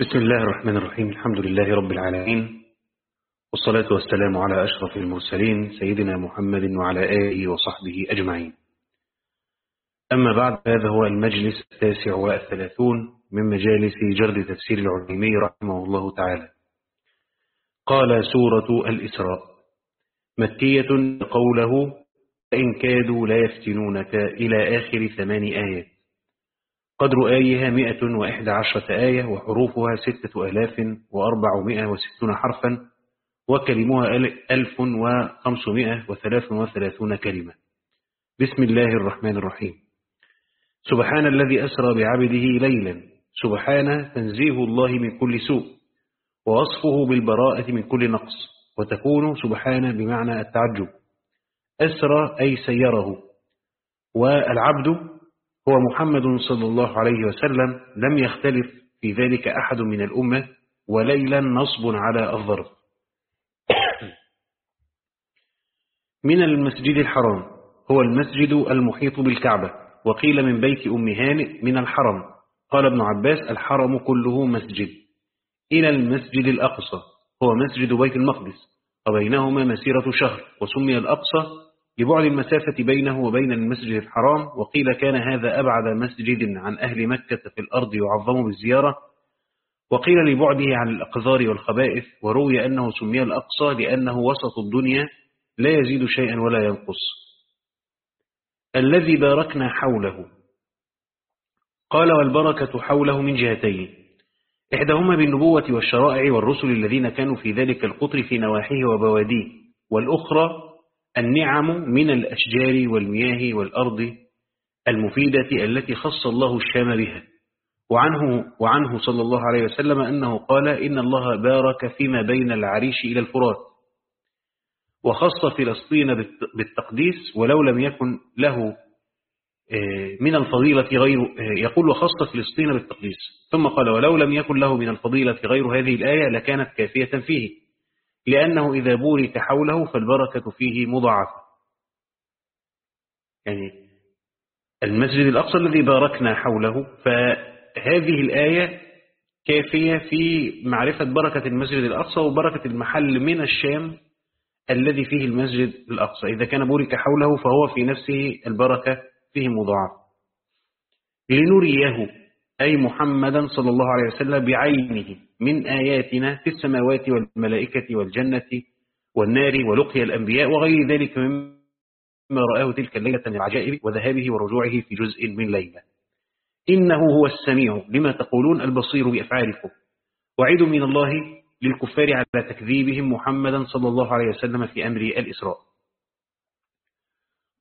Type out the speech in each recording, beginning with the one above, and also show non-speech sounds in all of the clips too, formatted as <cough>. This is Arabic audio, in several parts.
بسم الله الرحمن الرحيم. الحمد لله رب العالمين. والصلاة والسلام على أشرف المرسلين سيدنا محمد وعلى آله وصحبه أجمعين. أما بعد هذا هو المجلس التاسع والثلاثون من مجالس جرد تفسير العلمي رحمه الله تعالى. قال سورة الإسراء مكية قوله إن كادوا لا يفتنونك إلى آخر ثمان آيات. قدر آيها مئة وإحدى عشرة آية وحروفها ستة آلاف وأربعمائة وستون حرفا وكلمها ألف وخمسمائة وثلاث وثلاثون كلمة. بسم الله الرحمن الرحيم. سبحان الذي أسرى بعبده ليلا. سبحان تنزيه الله من كل سوء. ووصفه بالبراءة من كل نقص. وتكون سبحان بمعنى التعجب. أسرى أي سيره. والعبد هو محمد صلى الله عليه وسلم لم يختلف في ذلك أحد من الأمة وليلا نصب على الظرف من المسجد الحرام هو المسجد المحيط بالكعبة وقيل من بيت أم هانئ من الحرم. قال ابن عباس الحرم كله مسجد. إلى المسجد الأقصى هو مسجد بيت المقدس وبينهما مسيرة شهر وسمي الأقصى لبعد المسافة بينه وبين المسجد الحرام وقيل كان هذا أبعد مسجد عن أهل مكة في الأرض يعظم بالزيارة. وقيل لبعده عن الأقذار والخبائث وروي أنه سمي الأقصى لأنه وسط الدنيا لا يزيد شيئا ولا ينقص. الذي باركنا حوله. قال والبركة حوله من جهتين. إحداهما بالنبوة والشرائع والرسل الذين كانوا في ذلك القطر في نواحيه وبواديه والأخرى النعم من الأشجار والمياه والأرض المفيدة التي خص الله الشام بها. وعنه, وعنه صلى الله عليه وسلم أنه قال إن الله بارك فيما بين العريش إلى الفرات. وخص فلسطين بالتقديس ولو لم يكن له من الفضيلة غير يقول وخص فلسطين بالتقديس. ثم قال ولو لم يكن له من الفضيلة غير هذه الآية لكانت كافية فيه. لأنه إذا بورك حوله فالبركة فيه مضاعفة. يعني المسجد الأقصى الذي باركنا حوله فهذه الآية كافية في معرفة بركة المسجد الأقصى وبركة المحل من الشام الذي فيه المسجد الأقصى. إذا كان بورك حوله فهو في نفسه البركة فيه مضاعفة. لنريه أي محمدا صلى الله عليه وسلم بعينه من آياتنا في السماوات والملائكة والجنة والنار ولقي الأنبياء وغير ذلك مما رآه تلك الليلة من العجائب وذهابه ورجوعه في جزء من ليلة. إنه هو السميع لما تقولون البصير بأفعالكم. وعيد من الله للكفار على تكذيبهم محمدا صلى الله عليه وسلم في أمر الإسراء.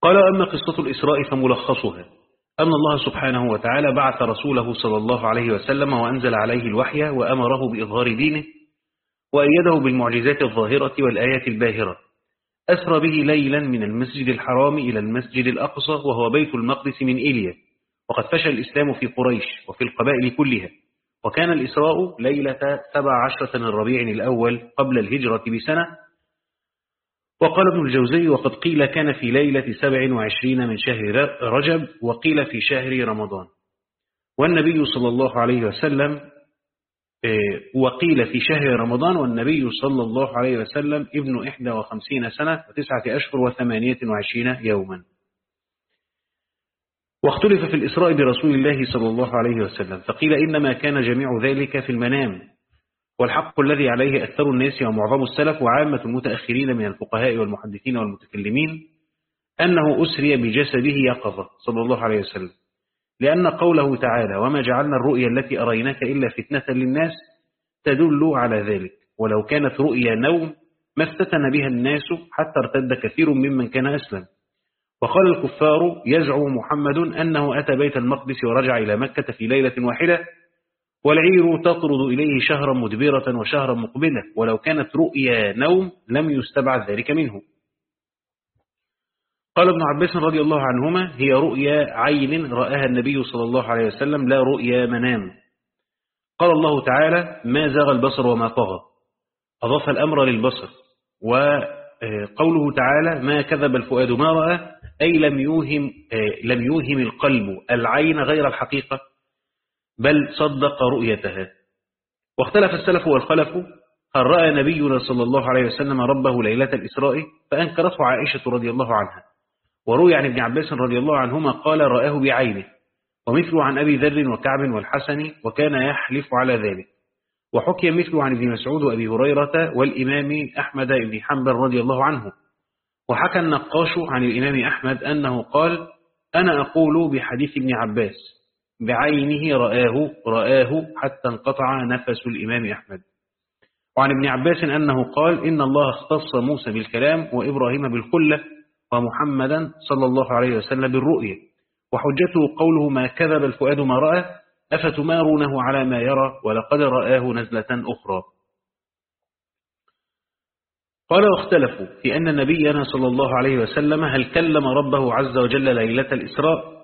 قال أما قصة الإسراء فملخصها. أن الله سبحانه وتعالى بعث رسوله صلى الله عليه وسلم وأنزل عليه الوحي وأمره بإظهار دينه وأيده بالمعجزات الظاهرة والآيات الباهرة. أسرى به ليلا من المسجد الحرام إلى المسجد الأقصى وهو بيت المقدس من إيليا. وقد فشى الإسلام في قريش وفي القبائل كلها. وكان الإسراء ليلة سبع عشرة من ربيع الأول قبل الهجرة بسنة وقال ابن الجوزي وقد قيل كان في ليلة سبع وعشرين من شهر رجب وقيل في شهر رمضان. والنبي صلى الله عليه وسلم وقيل في شهر رمضان والنبي صلى الله عليه وسلم ابن إحدى وخمسين سنة وتسعة أشهر وثمانية وعشرين يوما. واختلف في الإسراء برسول الله صلى الله عليه وسلم فقيل إنما كان جميع ذلك في المنام. والحق الذي عليه أكثر الناس ومعظم السلف وعامة المتأخرين من الفقهاء والمحدثين والمتكلمين أنه أسري بجسده يقظة صلى الله عليه وسلم. لأن قوله تعالى وما جعلنا الرؤيا التي أريناك إلا فتنة للناس تدل على ذلك. ولو كانت رؤيا نوم ما افتتن بها الناس حتى ارتد كثير ممن كان أسلم. وقال الكفار يزعم محمد أنه أتى بيت المقدس ورجع إلى مكة في ليلة واحدة والعير تطرد إليه شهرا مدبرة وشهرا مقبلة ولو كانت رؤيا نوم لم يستبعد ذلك منه. قال ابن عباس رضي الله عنهما هي رؤيا عين رآها النبي صلى الله عليه وسلم لا رؤيا منام. قال الله تعالى ما زاغ البصر وما طغى أضاف الأمر للبصر وقوله تعالى ما كذب الفؤاد ما رأى أي لم يوهم, لم يوهم القلب العين غير الحقيقة. بل صدق رؤيتها. واختلف السلف والخلف هل رأى نبينا صلى الله عليه وسلم ربه ليلة الإسراء؟ فأنكرته عائشة رضي الله عنها. وروي عن ابن عباس رضي الله عنهما قال رآه بعينه. ومثله عن أبي ذر وكعب والحسن وكان يحلف على ذلك. وحكي مثله عن ابن مسعود وأبي هريرة والإمام أحمد بن حنبل رضي الله عنه. وحكى النقاش عن الإمام أحمد أنه قال أنا أقول بحديث ابن عباس. بعينه رآه رآه حتى انقطع نفس الإمام أحمد. وعن ابن عباس أنه قال إن الله اختص موسى بالكلام وإبراهيم بالخلة ومحمدا صلى الله عليه وسلم بالرؤية. وحجته قوله ما كذب الفؤاد ما رأى أفتمارونه على ما يرى ولقد رآه نزلة أخرى. قال واختلفوا في أن نبينا صلى الله عليه وسلم هل كلم ربه عز وجل ليلة الإسراء؟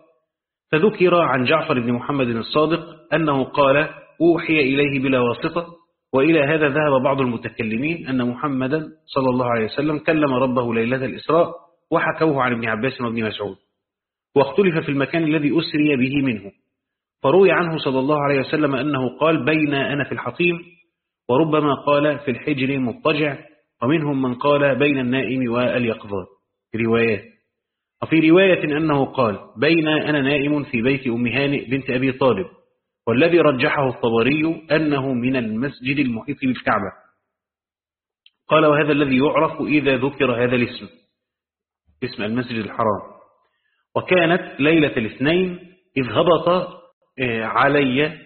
فذكر عن جعفر بن محمد الصادق أنه قال أوحي إليه بلا واسطة وإلى هذا ذهب بعض المتكلمين أن محمدا صلى الله عليه وسلم كلم ربه ليلة الإسراء وحكوه عن ابن عباس وابن مسعود واختلف في المكان الذي أسري به منه فروي عنه صلى الله عليه وسلم أنه قال بين أنا في الحطيم وربما قال في الحجر مضطجع ومنهم من قال بين النائم واليقظات روايات. وفي رواية أنه قال بين أنا نائم في بيت أم هانئ بنت أبي طالب والذي رجحه الطبري أنه من المسجد المحيط بالكعبة. قال وهذا الذي يعرف إذا ذكر هذا الاسم اسم المسجد الحرام. وكانت ليلة الاثنين إذ هبط آه، علي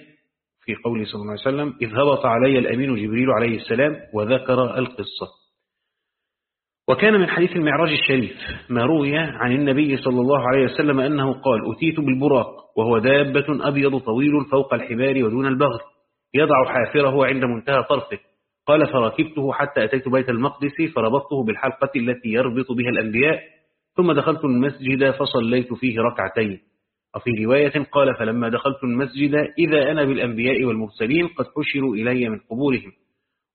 في قوله صلى الله عليه وسلم إذ هبط علي الأمين جبريل عليه السلام وذكر القصة. وكان من حديث المعراج الشريف ما روي عن النبي صلى الله عليه وسلم أنه قال أتيت بالبراق وهو دابة أبيض طويل فوق الحمار ودون البغر يضع حافره عند منتهى طرفه قال فركبته حتى أتيت بيت المقدس فربطته بالحلقة التي يربط بها الأنبياء ثم دخلت المسجد فصليت فيه ركعتين وفي رواية قال فلما دخلت المسجد إذا أنا بالأنبياء والمرسلين قد حشروا إلي من قبورهم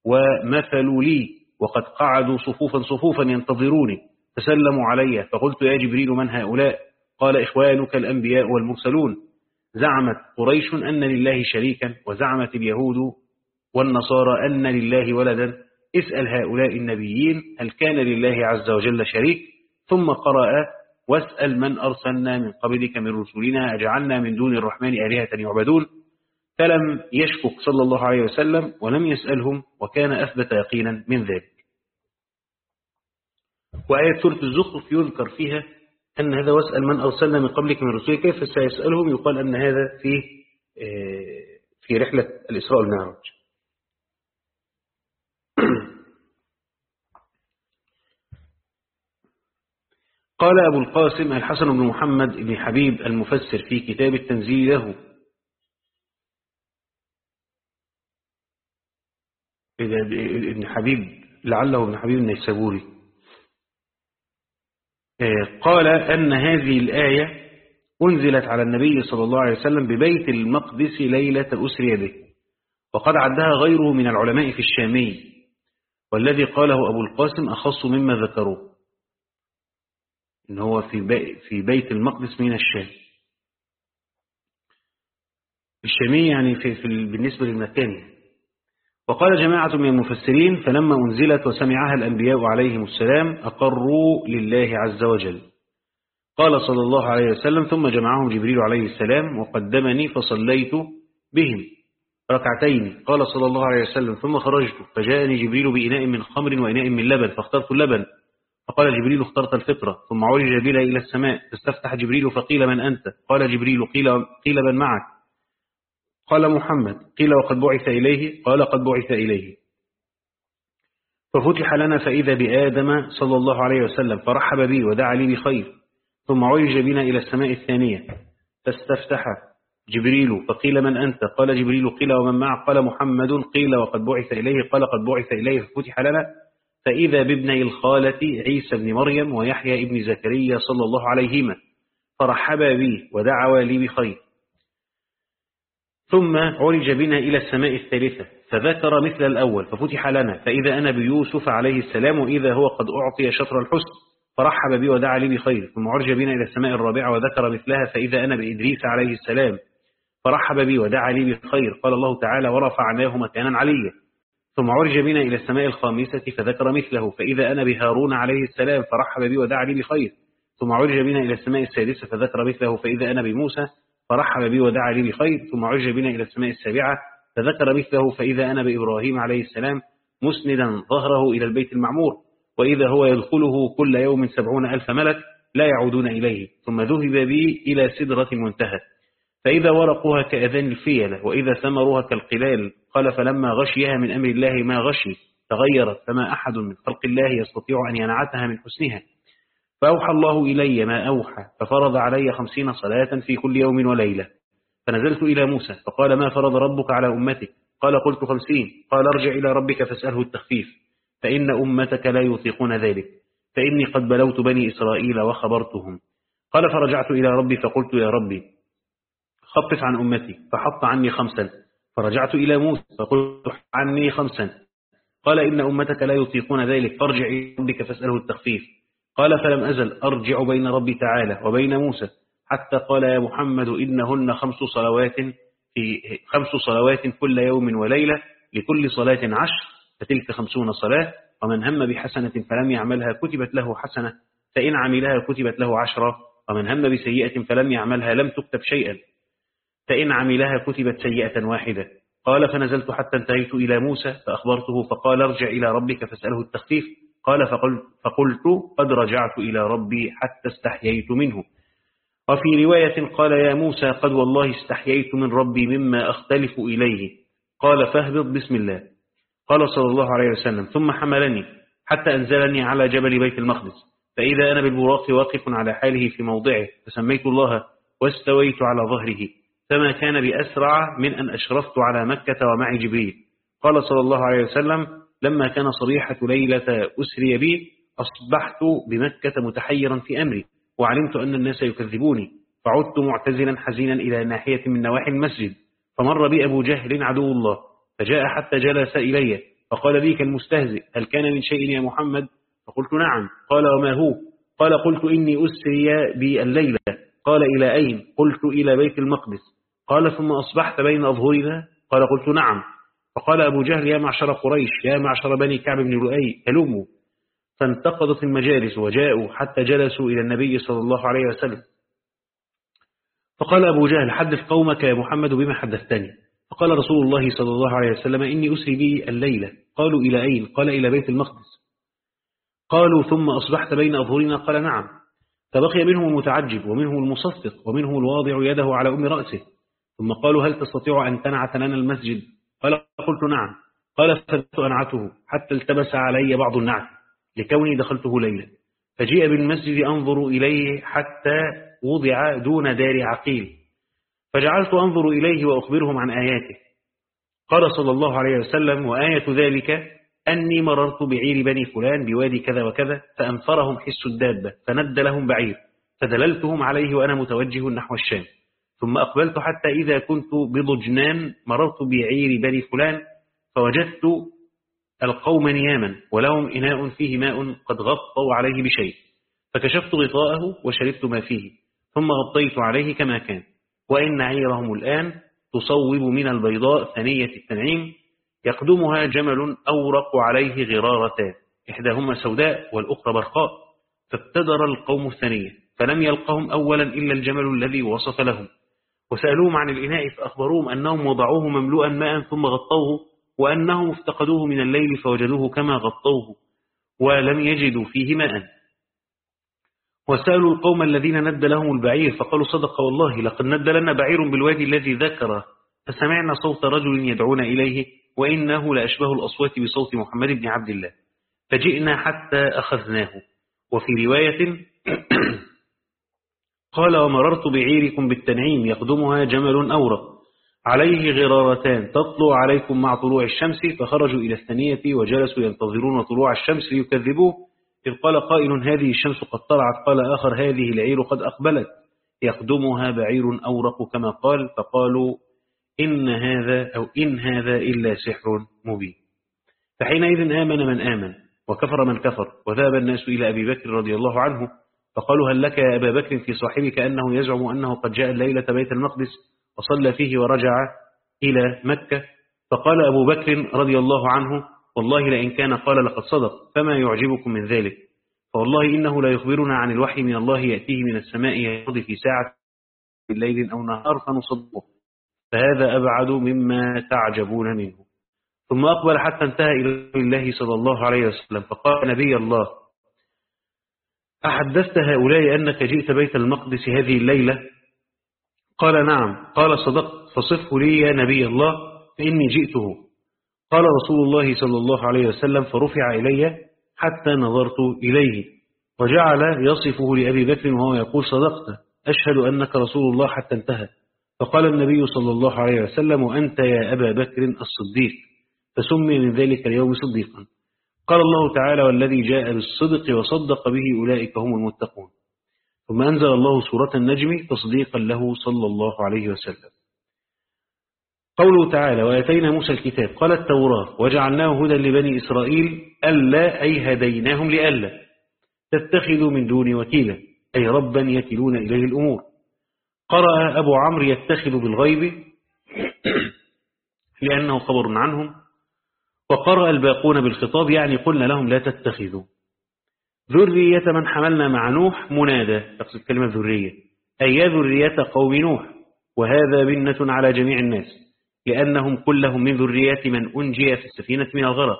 ومثلوا لي وقد قعدوا صفوفا صفوفا ينتظروني. فسلموا علي. فقلت يا جبريل من هؤلاء؟ قال إخوانك الأنبياء والمرسلون. زعمت قريش أن لله شريكا وزعمت اليهود والنصارى أن لله ولدا. اسأل هؤلاء النبيين هل كان لله عز وجل شريك؟ ثم قرأ واسأل من أرسلنا من قبلك من رسولنا أجعلنا من دون الرحمن آلهة يعبدون. فلم يشكك صلى الله عليه وسلم ولم يسألهم وكان أثبت يقينا من ذلك. وآية سورة الزخرف يذكر فيها أن هذا واسأل من أرسلنا من قبلك من رسول كيف سيسألهم؟ يقال أن هذا في آه، في رحلة الإسراء والمعراج. قال أبو القاسم الحسن بن محمد بن حبيب المفسر في كتاب التنزيل له ابن حبيب لعله ابن حبيب النيسابوري آه، قال أن هذه الآية أنزلت على النبي صلى الله عليه وسلم ببيت المقدس ليلة أسري به وقد عدها غيره من العلماء في الشامي والذي قاله أبو القاسم أخص مما ذكروه إن هو في, بيت المقدس من الشام. الشامي يعني في, في بالنسبة للمكان وقال جماعة من المفسرين فلما أنزلت وسمعها الأنبياء عليهم السلام أقروا لله عز وجل. قال صلى الله عليه وسلم ثم جمعهم جبريل عليه السلام وقدمني فصليت بهم ركعتين. قال صلى الله عليه وسلم ثم خرجت فجاءني جبريل بإناء من خمر وإناء من لبن فاخترت اللبن. فقال جبريل اخترت الفطرة. ثم عرج بلا إلى السماء فاستفتح جبريل فقيل من أنت؟ قال جبريل قيل, قيل من معك. قال محمد قيل وقد بعث إليه قال قد بعث إليه. ففتح لنا فإذا بآدم صلى الله عليه وسلم فرحب بي ودعا لي بخير ثم عرج بنا إلى السماء الثانية فاستفتح جبريل فقيل من أنت؟ قال جبريل قيل ومن معك؟ قال محمد قيل وقد بعث إليه قال قد بعث إليه ففتح لنا فإذا بابني الخالة عيسى بن مريم ويحيى ابن زكريا صلى الله عليهما فرحبا بي ودعوا لي بخير. ثم عرج بنا إلى السماء الثالثة فذكر مثل الأول ففتح لنا فإذا أنا بيوسف عليه السلام وإذا هو قد أعطي شطر الحسن فرحب بي ودعا لي بخير ثم عرج بنا إلى السماء الرابعة وذكر مثلها فإذا أنا بإدريس عليه السلام فرحب بي ودعا لي بخير قال الله تعالى ورفعناه مكانا عليا ثم عرج بنا إلى السماء الخامسة فذكر مثله فإذا أنا بهارون عليه السلام فرحب بي ودعا لي بخير. ثم عرج بنا إلى السماء السادسة فذكر مثله فإذا أنا بموسى فرحب بي ودعا لي بخير ثم عرج بنا إلى السماء السابعة فذكر مثله فإذا أنا بإبراهيم عليه السلام مسندا ظهره إلى البيت المعمور وإذا هو يدخله كل يوم سبعون ألف ملك لا يعودون إليه ثم ذهب بي إلى سدرة منتهى. فإذا ورقها كأذان الفيلة وإذا ثمرها كالقلال قال فلما غشيها من أمر الله ما غشي تغيرت فما أحد من خلق الله يستطيع أن ينعتها من حسنها. فأوحى الله إلي ما أوحى ففرض علي خمسين صلاة في كل يوم وليلة. فنزلت إلى موسى فقال ما فرض ربك على أمتك؟ قال قلت خمسين قال ارجع إلى ربك فاسأله التخفيف فإن أمتك لا يطيقون ذلك فإني قد بلوت بني إسرائيل وخبرتهم. قال فرجعت إلى ربي فقلت يا ربي خفف عن أمتي فحط عني خمسا. فرجعت إلى موسى فقلت عني خمسا. قال إن أمتك لا يطيقون ذلك فارجع إلى ربك فاسأله التخفيف. قال فلم أزل أرجع بين ربي تعالى وبين موسى حتى قال يا محمد إنهن خمس صلوات في خمس صلوات كل يوم وليلة لكل صلاة عشر فتلك خمسون صلاة ومن هم بحسنة فلم يعملها كتبت له حسنة فإن عملها كتبت له عشرة ومن هم بسيئة فلم يعملها لم تكتب شيئا فإن عملها كتبت سيئة واحدة. قال فنزلت حتى انتهيت إلى موسى فأخبرته فقال ارجع إلى ربك فاسأله التخفيف قال فقلت, فقلت قد رجعت إلى ربي حتى استحييت منه. وفي رواية قال يا موسى قد والله استحييت من ربي مما أختلف إليه. قال فاهبط بسم الله. قال صلى الله عليه وسلم ثم حملني حتى أنزلني على جبل بيت المقدس. فإذا أنا بالبراق واقف على حاله في موضعه فسميت الله واستويت على ظهره. فما كان بأسرع من أن أشرفت على مكة ومعي جبريل. قال صلى الله عليه وسلم لما كان صريحة ليلة أسري بي أصبحت بمكة متحيرا في أمري وعلمت أن الناس يكذبوني فعدت معتزلا حزينا إلى ناحية من نواحي المسجد فمر بي أبو جهل عدو الله فجاء حتى جلس إلي فقال لي كالمستهزئ هل كان من شيء يا محمد؟ فقلت نعم. قال وما هو؟ قال قلت إني أسري بي الليلة. قال إلى أين؟ قلت إلى بيت المقدس. قال ثم أصبحت بين أظهرنا؟ قال قلت نعم. فقال أبو جهل يا معشر قريش يا معشر بني كعب بن لؤي هلموا فانتقضت المجالس وجاءوا حتى جلسوا إلى النبي صلى الله عليه وسلم. فقال أبو جهل حدث قومك يا محمد بما حدثتني. فقال رسول الله صلى الله عليه وسلم إني أسري بي الليلة قالوا إلى أين؟ قال إلى بيت المقدس. قالوا ثم أصبحت بين أظهرنا؟ قال نعم. فبقي منهم المتعجب ومنهم المصفق ومنهم الواضع يده على أم رأسه. ثم قالوا هل تستطيع أن تنعت لنا المسجد؟ قال قلت نعم. قال فبت أنعته حتى التبس علي بعض النعت لكوني دخلته ليلا. فجيء بالمسجد أنظر إليه حتى وضع دون دار عقيل. فجعلت أنظر إليه وأخبرهم عن آياته. قال صلى الله عليه وسلم وآية ذلك أني مررت بعير بني فلان بوادي كذا وكذا فأنفرهم حس الدابة فند لهم بعير فدللتهم عليه وأنا متوجه نحو الشام. ثم أقبلت حتى إذا كنت بضجنان مررت بعير بني فلان فوجدت القوم نياما ولهم إناء فيه ماء قد غطوا عليه بشيء فكشفت غطاءه وشربت ما فيه ثم غطيت عليه كما كان وإن عيرهم الآن تصوب من البيضاء ثنية التنعيم يقدمها جمل أورق عليه غرارتان إحداهما سوداء والأخرى برقاء فابتدر القوم الثانية فلم يلقهم أولا إلا الجمل الذي وصف لهم وسألوهم عن الإناء فأخبروهم أنهم وضعوه مملوءا ماء ثم غطوه وأنهم افتقدوه من الليل فوجدوه كما غطوه ولم يجدوا فيه ماء. وسألوا القوم الذين ند لهم البعير فقالوا صدق والله لقد ند لنا بعير بالوادي الذي ذكره فسمعنا صوت رجل يدعون إليه وإنه لأشبه الأصوات بصوت محمد بن عبد الله. فجئنا حتى أخذناه. وفي رواية <clears throat> قال ومررت بعيركم بالتنعيم يقدمها جمل أورق. عليه غرارتان تطلع عليكم مع طلوع الشمس فخرجوا إلى الثانية وجلسوا ينتظرون طلوع الشمس ليكذبوه. إذ قال قائل هذه الشمس قد طلعت. قال آخر هذه العير قد أقبلت. يقدمها بعير أورق كما قال فقالوا إن هذا أو إن هذا إلا سحر مبين. فحينئذ آمن من آمن وكفر من كفر وذهب الناس إلى أبي بكر رضي الله عنه. فقالوا هل لك يا أبا بكر في صاحبك أنه يزعم أنه قد جاء الليلة بيت المقدس وصلى فيه ورجع إلى مكة؟ فقال أبو بكر رضي الله عنه والله لئن كان قال لقد صدق فما يعجبكم من ذلك؟ فوالله إنه لا يخبرنا عن الوحي من الله يأتيه من السماء يقضي في ساعة الليل أو نهار فنصدقه فهذا أبعد مما تعجبون منه. ثم أقبل حتى انتهى إلى الله صلى الله عليه وسلم فقال نبي الله أحدثت هؤلاء أنك جئت بيت المقدس هذه الليلة؟ قال نعم. قال صدقت. فصفه لي يا نبي الله فإني جئته. قال رسول الله صلى الله عليه وسلم فرفع إلي حتى نظرت إليه. وجعل يصفه لأبي بكر وهو يقول صدقت. أشهد أنك رسول الله حتى انتهى. فقال النبي صلى الله عليه وسلم وأنت يا أبا بكر الصديق. فسمي من ذلك اليوم صديقا. قال الله تعالى والذي جاء بالصدق وصدق به أولئك هم المتقون. ثم أنزل الله سورة النجم تصديقا له صلى الله عليه وسلم. قوله تعالى وآتينا موسى الكتاب. قال التوراة. وجعلناه هدى لبني إسرائيل ألا أي هديناهم لألا تتخذوا من دون وكيلا أي ربا يكلون إليه الأمور. قرأ أبو عمرو يتخذ بالغيب <clears throat> لأنه خبر عنهم. وقرأ الباقون بالخطاب يعني قلنا لهم لا تتخذوا. ذرية من حملنا مع نوح منادى تقصد كلمة ذرية. أي ذرية قوم نوح وهذا بنة على جميع الناس لأنهم كلهم من ذريات من أنجي في السفينة من الغرق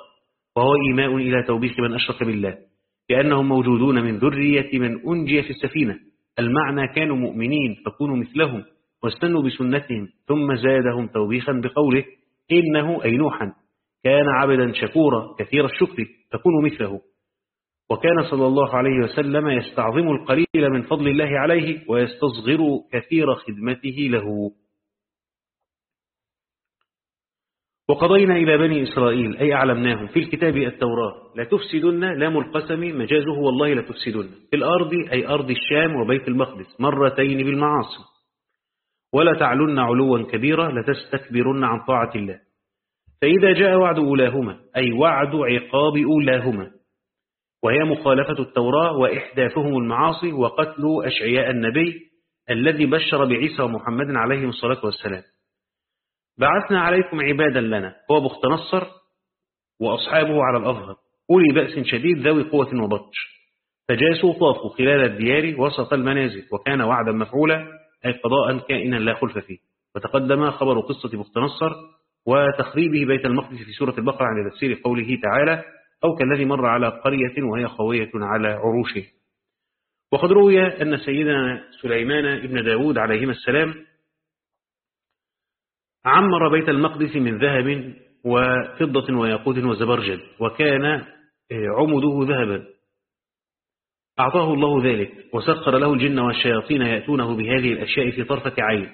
وهو إيماء إلى توبيخ من أشرك بالله. لأنهم موجودون من ذرية من أنجي في السفينة. المعنى كانوا مؤمنين فكونوا مثلهم واستنوا بسنتهم ثم زادهم توبيخا بقوله إنه أي نوحا. كان عبدا شكورا كثير الشكر فكونوا مثله. وكان صلى الله عليه وسلم يستعظم القليل من فضل الله عليه ويستصغر كثير خدمته له. وقضينا إلى بني إسرائيل أي أعلمناهم في الكتاب التوراة. لا تفسدن لام القسم مجازه والله لا تفسدن. في الأرض أي أرض الشام وبيت المقدس مرتين بالمعاصي. ولا تعلن علوا كبيرا لتستكبرن عن طاعة الله. فإذا جاء وعد أولاهما أي وعد عقاب أولاهما وهي مخالفة التوراة وإحداثهم المعاصي وقتل أشعياء النبي الذي بشر بعيسى ومحمد عليهم الصلاة والسلام. بعثنا عليكم عبادا لنا هو بخت نصر وأصحابه على الأظهر أولي بأس شديد ذوي قوة وبطش فجاسوا طافوا خلال الديار وسط المنازل وكان وعدا مفعولا أي قضاء كائنا لا خلف فيه وتقدم خبر قصة بخت نصر وتخريبه بيت المقدس في سورة البقرة عند تفسير قوله تعالى أو كالذي مر على قرية وهي خوية على عروشه. وقد روي أن سيدنا سليمان ابن داود عليهما السلام عمر بيت المقدس من ذهب وفضة وياقوت وزبرجد وكان عمده ذهبا. أعطاه الله ذلك وسخر له الجن والشياطين يأتونه بهذه الأشياء في طرفة عين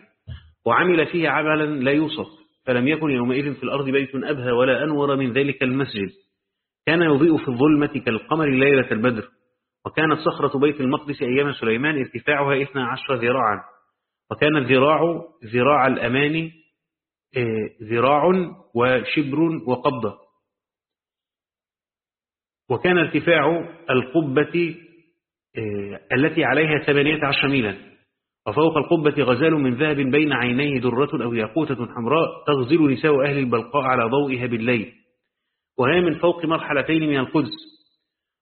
وعمل فيه عملا لا يوصف. فلم يكن يومئذ في الأرض بيت أبهى ولا أنور من ذلك المسجد. كان يضيء في الظلمة كالقمر ليلة البدر. وكانت صخرة بيت المقدس أيام سليمان ارتفاعها 12 ذراعا. وكان الذراع ذراع الأمان ذراع وشبر وقبضة. وكان ارتفاع القبة التي عليها ثمانية عشر ميلا. وفوق القبة غزال من ذهب بين عينيه درة أو ياقوتة حمراء تغزل نساء أهل البلقاء على ضوئها بالليل. وهي من فوق مرحلتين من القدس.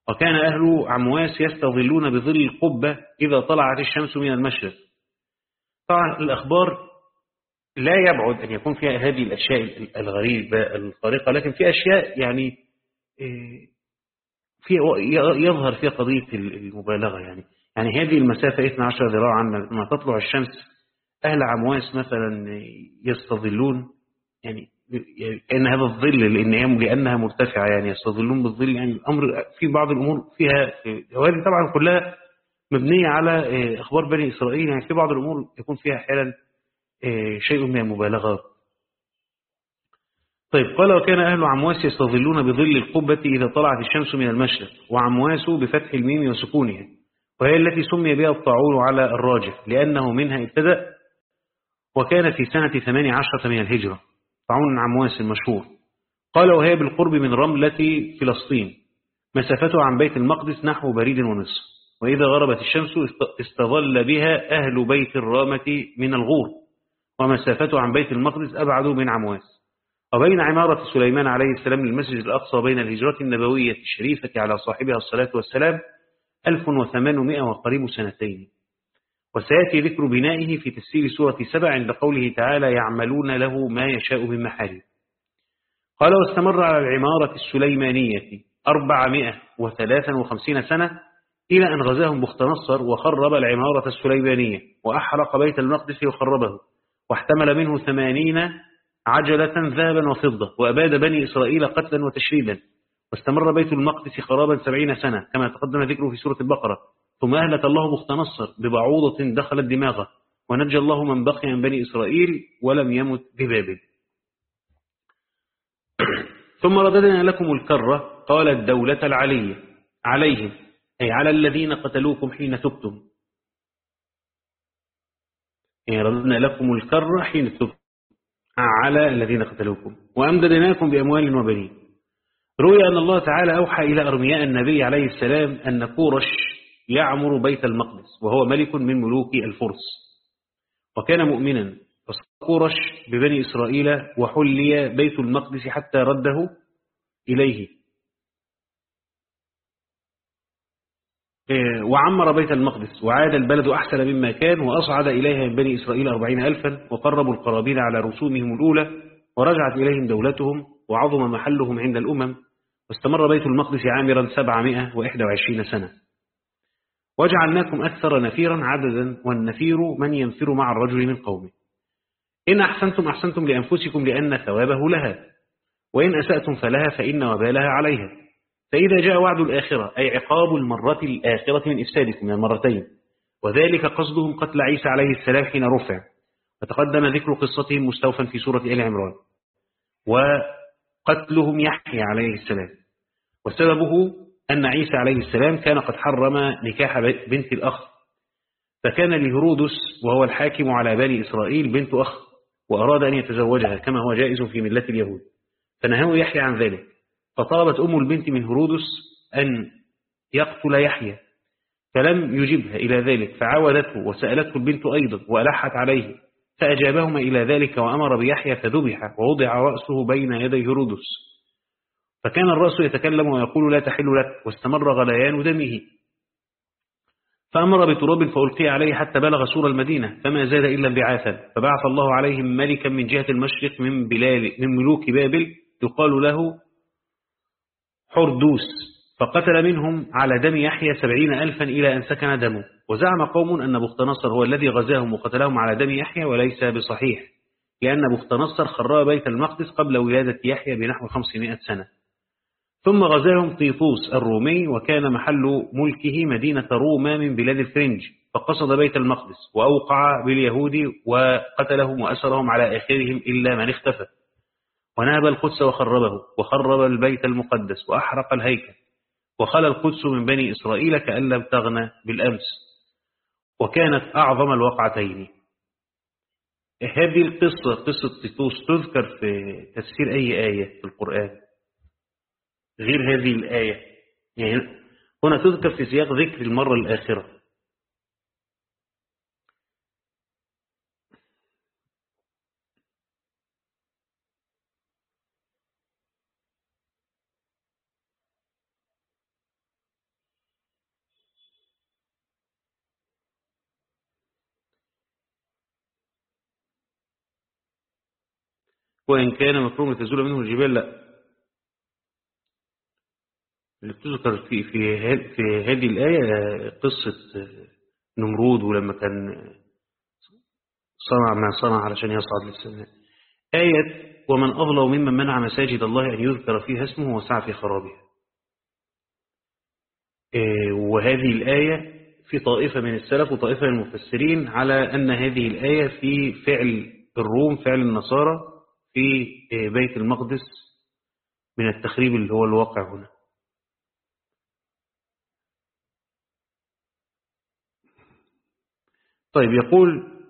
وكان أهل عمواس يستظلون بظل القبة إذا طلعت الشمس من المشرق. طبعا الأخبار لا يبعد أن يكون فيها هذه الأشياء الغريبة الخارقة لكن في أشياء يعني في يظهر فيها قضية المبالغة يعني. يعني هذه المسافة 12 ذراعا لما تطلع الشمس أهل عمواس مثلا يستظلون يعني كأن هذا الظل لأن لأنها مرتفعة يعني يستظلون بالظل يعني الأمر في بعض الأمور فيها وهذه طبعا كلها مبنية على أخبار بني إسرائيل يعني في بعض الأمور يكون فيها حالا شيء من المبالغة طيب قال وكان أهل عمواس يستظلون بظل القبة إذا طلعت الشمس من المشرق وعمواس بفتح الميم وسكونها. وهي التي سمي بها الطاعون على الراجح لأنه منها ابتدأ وكان في سنة 18 من الهجرة. طاعون عمواس المشهور قال وهي بالقرب من رملة فلسطين مسافته عن بيت المقدس نحو بريد ونصف. وإذا غربت الشمس استظل بها أهل بيت الرامة من الغور. ومسافته عن بيت المقدس أبعد من عمواس. وبين عمارة سليمان عليه السلام للمسجد الأقصى وبين الهجرة النبوية الشريفة على صاحبها الصلاة والسلام 1800 وقريب سنتين. وسيأتي ذكر بنائه في تفسير سورة سبع عند قوله تعالى يعملون له ما يشاء من محارم قال واستمر على العمارة السليمانية 453 سنة إلى أن غزاهم بخت نصر وخرب العمارة السليمانية وأحرق بيت المقدس وخربه واحتمل منه ثمانين عجلة ذهبا وفضة وأباد بني إسرائيل قتلا وتشريدا. واستمر بيت المقدس خرابا سبعين سنة كما تقدم ذكره في سورة البقرة. ثم أهلك الله بخت نصر ببعوضة دخلت دماغه ونجى الله من بقي من بني إسرائيل ولم يمت ببابل. <clears throat> ثم رددنا لكم الكرة قال الدولة العلية عليهم أي على الذين قتلوكم حين تبتم. يعني رددنا لكم الكرة حين تبتم. على الذين قتلوكم. وأمددناكم بأموال وبنين. روي أن الله تعالى أوحى إلى أرمياء النبي عليه السلام أن كورش يعمر بيت المقدس وهو ملك من ملوك الفرس. وكان مؤمنا فكورش ببني إسرائيل وحلي بيت المقدس حتى رده إليه. وعمر بيت المقدس وعاد البلد أحسن مما كان وأصعد إليها من بني إسرائيل أربعين ألفا وقربوا القرابين على رسومهم الأولى ورجعت إليهم دولتهم وعظم محلهم عند الأمم. واستمر بيت المقدس عامرا سبعمائة وإحدى وعشرين سنة. وجعلناكم أكثر نفيرا عددا والنفير من ينفر مع الرجل من قومه. إن أحسنتم أحسنتم لأنفسكم لأن ثوابه لها. وإن أسأتم فلها فإن وبالها عليها. فإذا جاء وعد الآخرة أي عقاب المرة الآخرة من إفسادكم من المرتين. وذلك قصدهم قتل عيسى عليه السلام حين رفع. وتقدم ذكر قصتهم مستوفا في سورة آل عمران. وقتلهم يحيى عليه السلام. وسببه أن عيسى عليه السلام كان قد حرم نكاح بنت الأخ فكان لهرودس وهو الحاكم على بني إسرائيل بنت أخ وأراد أن يتزوجها كما هو جائز في ملة اليهود فنهاه يحيى عن ذلك فطلبت أم البنت من هرودس أن يقتل يحيى فلم يجبها إلى ذلك فعاودته وسألته البنت أيضا وألحت عليه فأجابهما إلى ذلك وأمر بيحيى فذبح ووضع رأسه بين يدي هرودس فكان الرأس يتكلم ويقول لا تحل لك واستمر غليان دمه. فأمر بتراب فألقي عليه حتى بلغ سور المدينة فما زاد إلا انبعاثا. فبعث الله عليهم ملكا من جهة المشرق من, بلال من ملوك بابل يقال له حردوس. فقتل منهم على دم يحيى سبعين ألفا إلى أن سكن دمه. وزعم قوم أن بخت نصر هو الذي غزاهم وقتلهم على دم يحيى وليس بصحيح لأن بخت نصر خرب بيت المقدس قبل ولادة يحيى بنحو 500 سنة. ثم غزاهم طيطوس الرومي وكان محل ملكه مدينة روما من بلاد الفرنج فقصد بيت المقدس وأوقع باليهود وقتلهم وأسرهم على آخرهم إلا من اختفى. ونهب القدس وخربه وخرب البيت المقدس وأحرق الهيكل وخلى القدس من بني إسرائيل كأن لم تغنى بالأمس. وكانت أعظم الوقعتين. هذه القصة قصة تيتوس تذكر في تفسير أي آية في القرآن؟ غير هذه الآية. يعني هنا تذكر في سياق ذكر المرة الآخرة. وإن كان مفروم تزول منه الجبال لا. بتذكر في في في هذه الآية قصة نمرود ولما كان صنع ما صنع علشان يصعد للسماء. آية ومن أظلم ممن منع مساجد الله أن يذكر فيها اسمه وسعى في خرابها. وهذه الآية في طائفة من السلف وطائفة من المفسرين على أن هذه الآية في فعل الروم فعل النصارى في بيت المقدس من التخريب اللي هو الواقع هنا. طيب يقول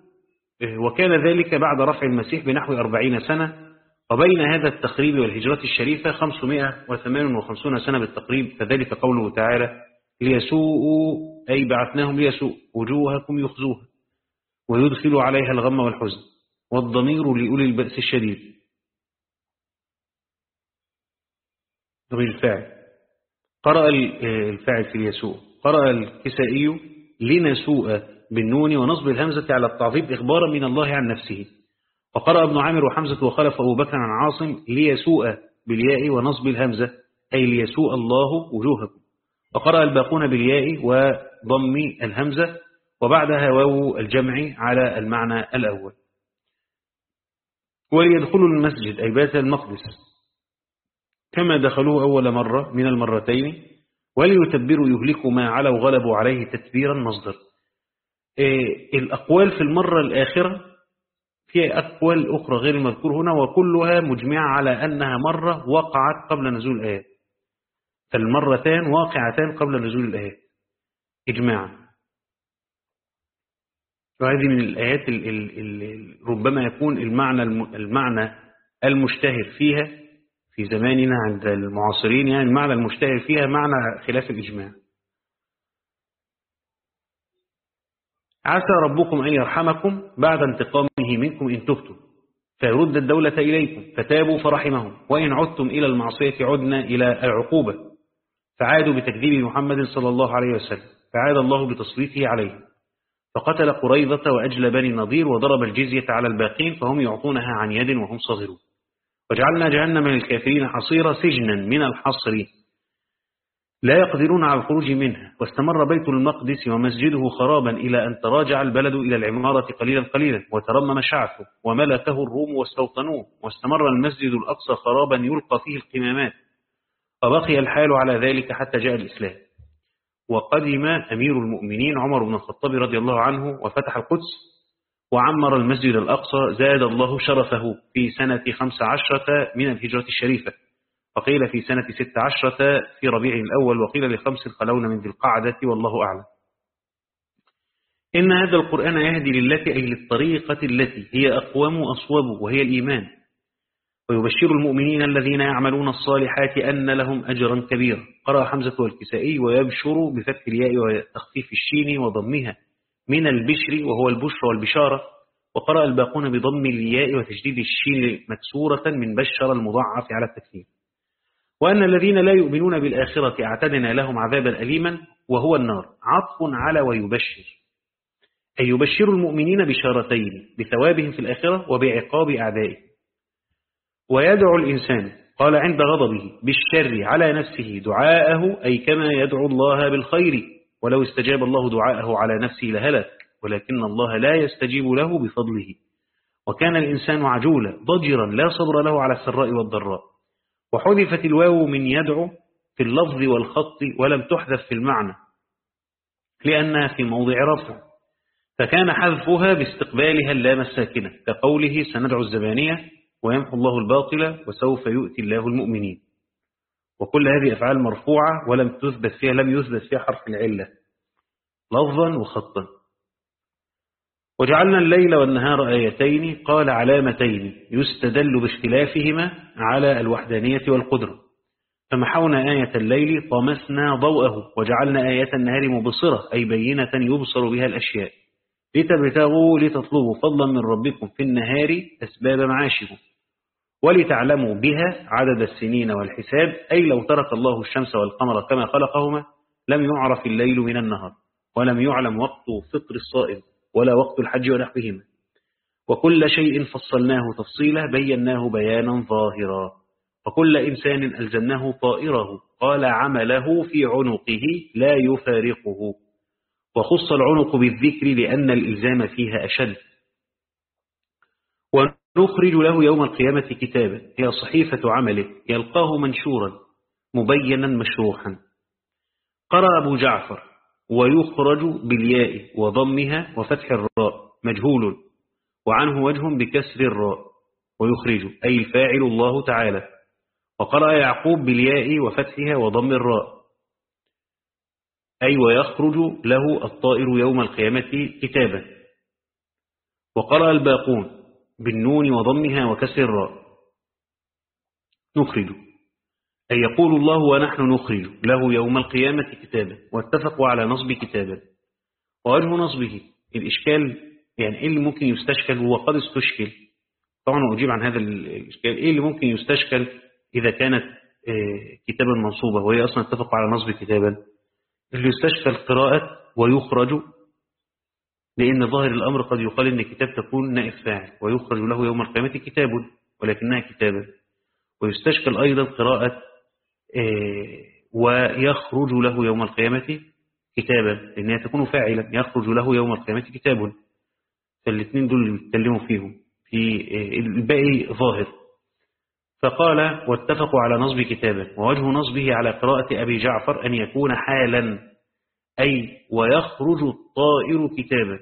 وكان ذلك بعد رفع المسيح بنحو أربعين سنة وبين هذا التقريب والهجرة الشريفة 558 سنة بالتقريب فذلك قوله تعالى ليسوءوا أي بعثناهم ليسوء وجوهكم يخزوها ويدخلوا عليها الغم والحزن والضمير لأولي البأس الشديد. ضمير الفاعل. قرأ الفاعل في اليسوء قرأ الكسائي لنسوء بالنون ونصب الهمزة على التعظيم إخبارا من الله عن نفسه. وقرأ ابن عامر وحمزة وخلف أبو بكر عن عاصم ليسوء بالياء ونصب الهمزة أي ليسوء الله وجوهكم. وقرأ الباقون بالياء وضم الهمزة وبعدها واو الجمع على المعنى الأول. وليدخلوا المسجد أي بيت المقدس. كما دخلوه أول مرة من المرتين وليتبروا يهلكوا ما علوا غلبوا عليه تتبيرا مصدر. الأقوال في المرة الآخرة في أقوال أخرى غير المذكور هنا وكلها مجمعة على أنها مرة وقعت قبل نزول الآيات. فالمرتان واقعتان قبل نزول الآيات. إجماعا. وهذه من الآيات اللي ربما يكون المعنى المعنى المشتهر فيها في زماننا عند المعاصرين يعني المعنى المشتهر فيها معنى خلاف الإجماع. عسى ربكم أن يرحمكم بعد انتقامه منكم إن تبتم فيرد الدولة إليكم فتابوا فرحمهم وإن عدتم إلى المعصية عدنا إلى العقوبة. فعادوا بتكذيب محمد صلى الله عليه وسلم فعاد الله بتصريفه عليه. فقتل قريضة وأجل بني النضير وضرب الجزية على الباقين فهم يعطونها عن يد وهم صغرون وجعلنا جهنم للكافرين حصيرا سجنا من الحصر. لا يقدرون على الخروج منها واستمر بيت المقدس ومسجده خرابا إلى أن تراجع البلد إلى العمارة قليلا قليلا وترمم شعفه وملكه الروم واستوطنوه. واستمر المسجد الأقصى خرابا يلقى فيه القمامات. وبقي الحال على ذلك حتى جاء الإسلام. وقدم أمير المؤمنين عمر بن الخطاب رضي الله عنه وفتح القدس وعمر المسجد الأقصى زاد الله شرفه في سنة خمس عشرة من الهجرة الشريفة. وقيل في سنة ست عشرة في ربيع الأول وقيل لخمس خلون من ذي القعدة والله أعلم. إن هذا القرآن يهدي للتي أي للطريقة التي هي أقوم أصوب وهي الإيمان. ويبشر المؤمنين الذين يعملون الصالحات أن لهم أجرا كبيرا. قرأ حمزة والكسائي ويبشر بفتح الياء وتخفيف الشين وضمها من البشر وهو البشر والبشارة. وقرأ الباقون بضم الياء وتجديد الشين مكسورة من بشر المضاعف على التكفير. وأن الذين لا يؤمنون بالآخرة اعتدنا لهم عذابا أليما وهو النار. عطف على ويبشر. أي يبشر المؤمنين بشارتين بثوابهم في الآخرة وبعقاب أعدائه. ويدعو الإنسان قال عند غضبه بالشر على نفسه دعاءه أي كما يدعو الله بالخير. ولو استجاب الله دعاءه على نفسه لهلك ولكن الله لا يستجيب له بفضله. وكان الإنسان عجولا ضجرا لا صبر له على السراء والضراء. وحذفت الواو من يدعو في اللفظ والخط ولم تحذف في المعنى لأنها في موضع رفع. فكان حذفها باستقبالها اللام الساكنة كقوله سندعو الزبانية ويمحو الله الباطل وسوف يؤتي الله المؤمنين. وكل هذه أفعال مرفوعة ولم تثبت فيها لم يثبت فيها حرف العلة لفظا وخطا. وجعلنا الليل والنهار آيتين قال علامتين يستدل باختلافهما على الوحدانية والقدرة. فمحونا آية الليل طمسنا ضوءه وجعلنا آية النهار مبصرة أي بينة يبصر بها الأشياء. لتبتغوا لتطلبوا فضلا من ربكم في النهار أسباب معاشكم. ولتعلموا بها عدد السنين والحساب أي لو ترك الله الشمس والقمر كما خلقهما لم يعرف الليل من النهار ولم يعلم وقت فطر الصائم. ولا وقت الحج ونحوهما. وكل شيء فصلناه تفصيلا بيناه بيانا ظاهرا. وكل إنسان ألزمناه طائره قال عمله في عنقه لا يفارقه. وخص العنق بالذكر لأن الإلزام فيها أشد. ونخرج له يوم القيامة كتابا هي صحيفة عمله يلقاه منشورا مبينا مشروحا. قرأ أبو جعفر ويخرج بالياء وضمها وفتح الراء مجهول. وعنه وجه بكسر الراء. ويخرج أي الفاعل الله تعالى. وقرأ يعقوب بالياء وفتحها وضم الراء. أي ويخرج له الطائر يوم القيامة كتابا. وقرأ الباقون بالنون وضمها وكسر الراء. نخرج. أي يقول الله ونحن نخرج له يوم القيامة كتابا واتفقوا على نصب كتابا. ووجه نصبه الإشكال يعني إيه اللي ممكن يستشكل هو قد استشكل؟ طبعا أجيب عن هذا الإشكال إيه اللي ممكن يستشكل إذا كانت كتابا منصوبة وهي أصلا اتفقوا على نصب كتابا؟ اللي يستشكل قراءة ويخرج لأن ظاهر الأمر قد يقال إن كتاب تكون نائب فاعل ويخرج له يوم القيامة كتاب ولكنها كتابة ويستشكل أيضا قراءة ويخرج له يوم القيامة كتابا. لأنها تكون فاعلا يخرج له يوم القيامة كتاب. فالاثنين دول اللي بيتكلموا فيهم في الباقي ظاهر. فقال واتفقوا على نصب كتابا ووجه نصبه على قراءة أبي جعفر أن يكون حالا. أي ويخرج الطائر كتابا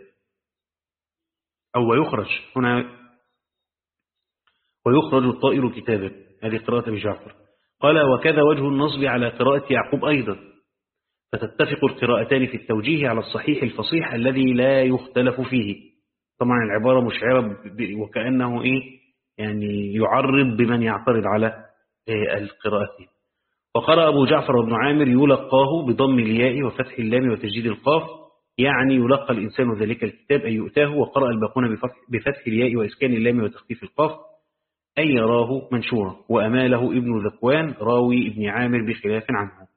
أو ويخرج هنا ويخرج الطائر كتابا هذه قراءة أبي جعفر. قال وكذا وجه النصب على قراءة يعقوب أيضا. فتتفق القراءتان في التوجيه على الصحيح الفصيح الذي لا يختلف فيه. طبعا العبارة مشعرة وكأنه إيه؟ يعني يعرض بمن يعترض على القراءة وقرأ أبو جعفر بن عامر يلقاه بضم الياء وفتح اللام وتجديد القاف. يعني يلقى الإنسان ذلك الكتاب أن يؤتاه وقرأ الباقون بفتح الياء وإسكان اللام وتخفيف القاف. أن يراه منشورا. وأماله ابن ذكوان راوي ابن عامر بخلاف عنه.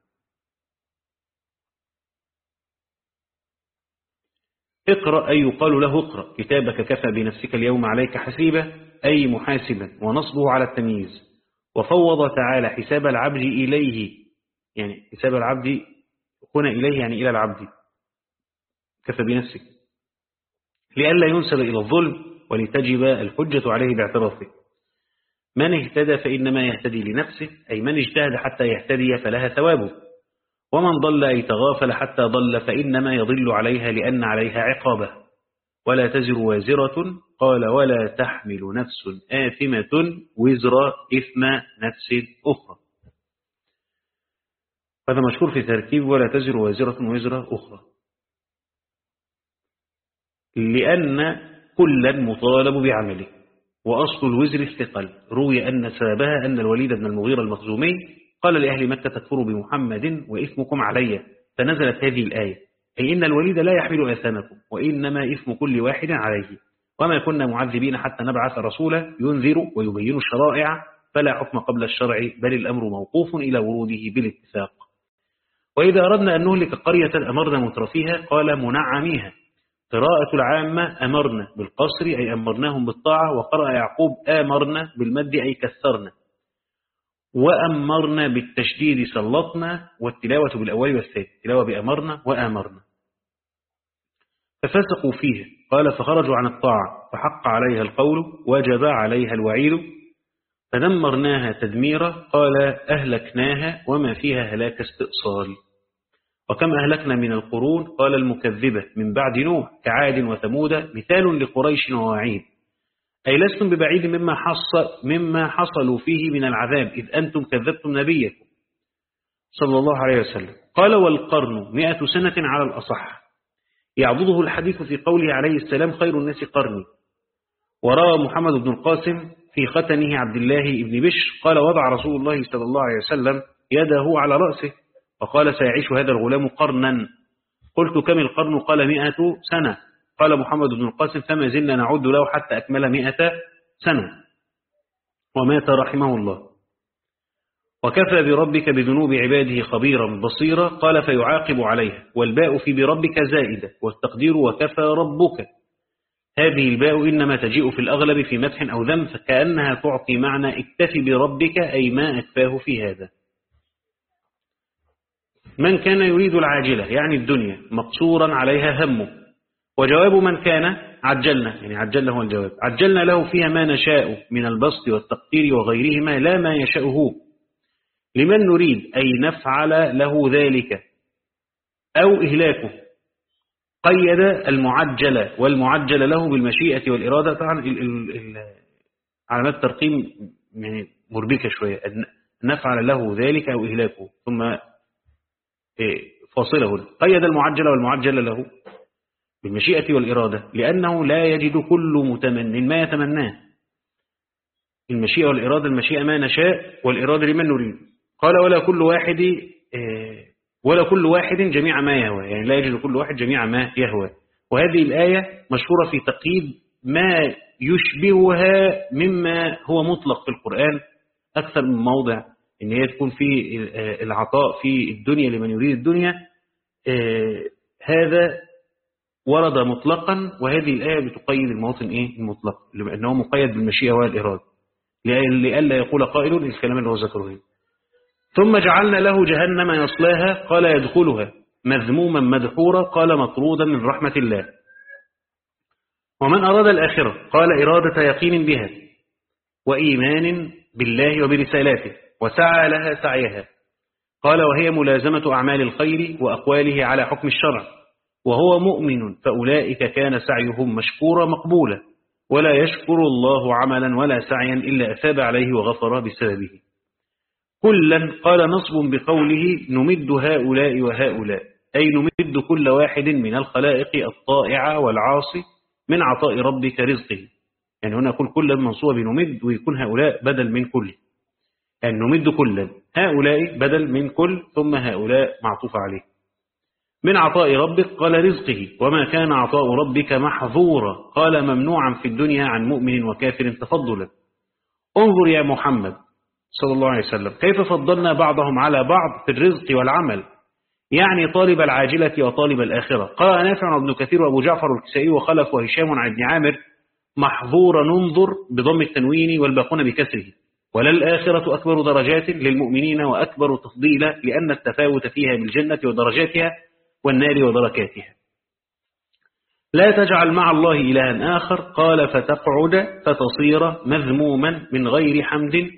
اقرأ أي يقال له اقرأ. كتابك كفى بنفسك اليوم عليك حسيبا أي محاسبا. ونصبه على التمييز. وفوض تعالى حساب العبد إليه. يعني حساب العبد هنا إليه يعني إلى العبد. كفى بنفسك. لئلا ينسب إلى الظلم ولتجب الحجة عليه باعترافه. من اهتدى فإنما يهتدي لنفسه أي من اجتهد حتى يهتدي فلها ثوابه. ومن ضل أي تغافل حتى ضل فإنما يضل عليها لأن عليها عقابة. ولا تزر وازرة قال ولا تحمل نفس آثمة وزر إثم نفس أخرى. هذا مشهور في تركيب ولا تزر وازرة وزر أخرى. لأن كلا مطالب بعمله. وأصل الوزر الثقل. روي أن سببها أن الوليد بن المغيرة المخزومي قال لأهل مكة تكفروا بمحمد وإثمكم علي. فنزلت هذه الآية أي إن الوليد لا يحمل آثامكم وإنما إثم كل واحد عليه. وما كنا معذبين حتى نبعث رسولا ينذر ويبين الشرائع فلا حكم قبل الشرع بل الأمر موقوف إلى وروده بالاتفاق. وإذا أردنا أن نهلك قرية أمرنا مترفيها قال منعميها. قراءة العامة أمرنا بالقصر أي أمرناهم بالطاعة وقرأ يعقوب آمرنا بالمد أي كثرنا وأمرنا بالتشديد سلطنا والتلاوة بالأول والثاني. تلاوة بأمرنا وآمرنا. ففسقوا فيه. قال فخرجوا عن الطاعة فحق عليها القول وجب عليها الوعيد. فدمرناها تدميرا. قال أهلكناها وما فيها هلاك استئصال. وكم أهلكنا من القرون؟ قال المكذبة من بعد نوح كعاد وثمود مثال لقريش وواعيد. أي لستم ببعيد مما حصل مما حصلوا فيه من العذاب إذ أنتم كذبتم نبيكم. صلى الله عليه وسلم. قال والقرن مئة سنة على الأصح. يعضده الحديث في قوله عليه السلام خير الناس قرني. وروى محمد بن القاسم في ختنه عبد الله بن بشر قال وضع رسول الله صلى الله عليه وسلم يده على رأسه وقال سيعيش هذا الغلام قرنا. قلت كم القرن؟ قال مئة سنة. قال محمد بن القاسم فما زلنا نعد له حتى أكمل مئة سنة. ومات رحمه الله. وكفى بربك بذنوب عباده خبيرا بصيرا. قال فيعاقب عليها والباء في بربك زائدة. والتقدير وكفى ربك. هذه الباء إنما تجيء في الأغلب في مدح أو ذم فكأنها تعطي معنى اكتفي بربك أي ما أكفاه في هذا. من كان يريد العاجلة يعني الدنيا مقصورا عليها همه. وجواب من كان؟ عجلنا يعني عجلنا هو الجواب. عجلنا له فيها ما نشاء من البسط والتقدير وغيرهما لا ما يشاءه لمن نريد أي نفعل له ذلك؟ أو إهلاكه. قيد المعجل والمعجل له بالمشيئة والإرادة. طبعا علامات الترقيم يعني مربكة شوية. نفعل له ذلك أو إهلاكه. ثم فاصله. قيد المعجل والمعجل له بالمشيئة والإرادة لأنه لا يجد كل متمن ما يتمناه. المشيئة والإرادة المشيئة ما نشاء والإرادة لمن نريد. قال ولا كل واحد ولا كل واحد جميع ما يهوى. يعني لا يجد كل واحد جميع ما يهوى. وهذه الآية مشهورة في تقييد ما يشبهها مما هو مطلق في القرآن أكثر من موضع إن هي تكون في العطاء في الدنيا لمن يريد الدنيا هذا ورد مطلقا وهذه الآية بتقيد المواطن إيه؟ المطلق لأنه مقيد بالمشيئة والإرادة لئلا يقول قائل الكلام اللي هو ذكره ثم جعلنا له جهنم يصلاها قال يدخلها مذموما مدحورا قال مطرودا من رحمة الله. ومن أراد الآخرة قال إرادة يقين بها وإيمان بالله وبرسالاته. وسعى لها سعيها. قال وهي ملازمة أعمال الخير وأقواله على حكم الشرع. وهو مؤمن فأولئك كان سعيهم مشكورا مقبولا. ولا يشكر الله عملا ولا سعيا إلا أثاب عليه وغفر بسببه. كلا قال نصب بقوله نمد هؤلاء وهؤلاء. أي نمد كل واحد من الخلائق الطائعة والعاصي من عطاء ربك رزقه. يعني هنا يقول كلا منصوبة بنمد ويكون هؤلاء بدل من كل. يعني نمد كلا هؤلاء بدل من كل ثم هؤلاء معطوف عليه. من عطاء ربك قال رزقه وما كان عطاء ربك محظورا. قال ممنوعا في الدنيا عن مؤمن وكافر تفضلا. انظر يا محمد صلى الله عليه وسلم كيف فضلنا بعضهم على بعض في الرزق والعمل؟ يعني طالب العاجلة وطالب الآخرة. قال نافع وابن كثير وأبو جعفر الكسائي وخلف وهشام عن ابن عامر محظور ننظر بضم التنوين والباقون بكسره. ولا الآخرة أكبر درجات للمؤمنين وأكبر تفضيلا لأن التفاوت فيها بالجنة ودرجاتها والنار ودركاتها لا تجعل مع الله إلها آخر قال فتقعد فتصير مذموما من غير حمد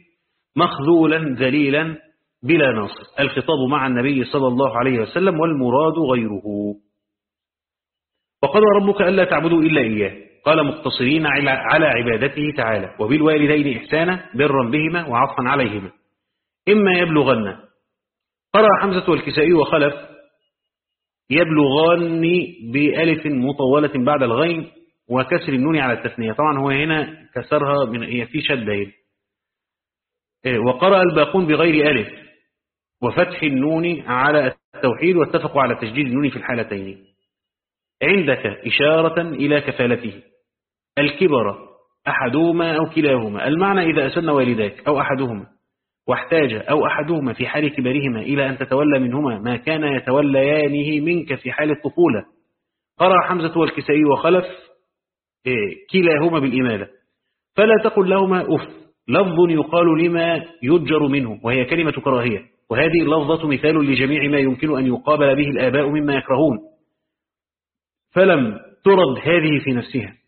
مخذولا ذليلا بلا ناصر. الخطاب مع النبي صلى الله عليه وسلم والمراد غيره. وقضى ربك ألا تعبدوا إلا إياه. قال مقتصرين على عبادته تعالى وبالوالدين إحسانا برا بهما وعطفا عليهما. إما يبلغن. قرأ حمزة والكسائي وخلف يبلغان بألف مطولة بعد الغين وكسر النون على التثنية. طبعا هو هنا كسرها من هي في شدة وقرأ الباقون بغير ألف وفتح النون على التوحيد واتفقوا على تجديد النون في الحالتين. عندك إشارة إلى كفالته. الكبر أحدهما أو كلاهما. المعنى إذا أسن والداك أو أحدهما واحتاج أو أحدهما في حال كبرهما إلى أن تتولى منهما ما كان يتوليانه منك في حال الطفولة. قرأ حمزة والكسائي وخلف كلاهما بالإمالة. فلا تقل لهما أف لفظ يقال لما يضجر منه وهي كلمة كراهية. وهذه اللفظة مثال لجميع ما يمكن أن يقابل به الآباء مما يكرهون. فلم ترد هذه في نفسها.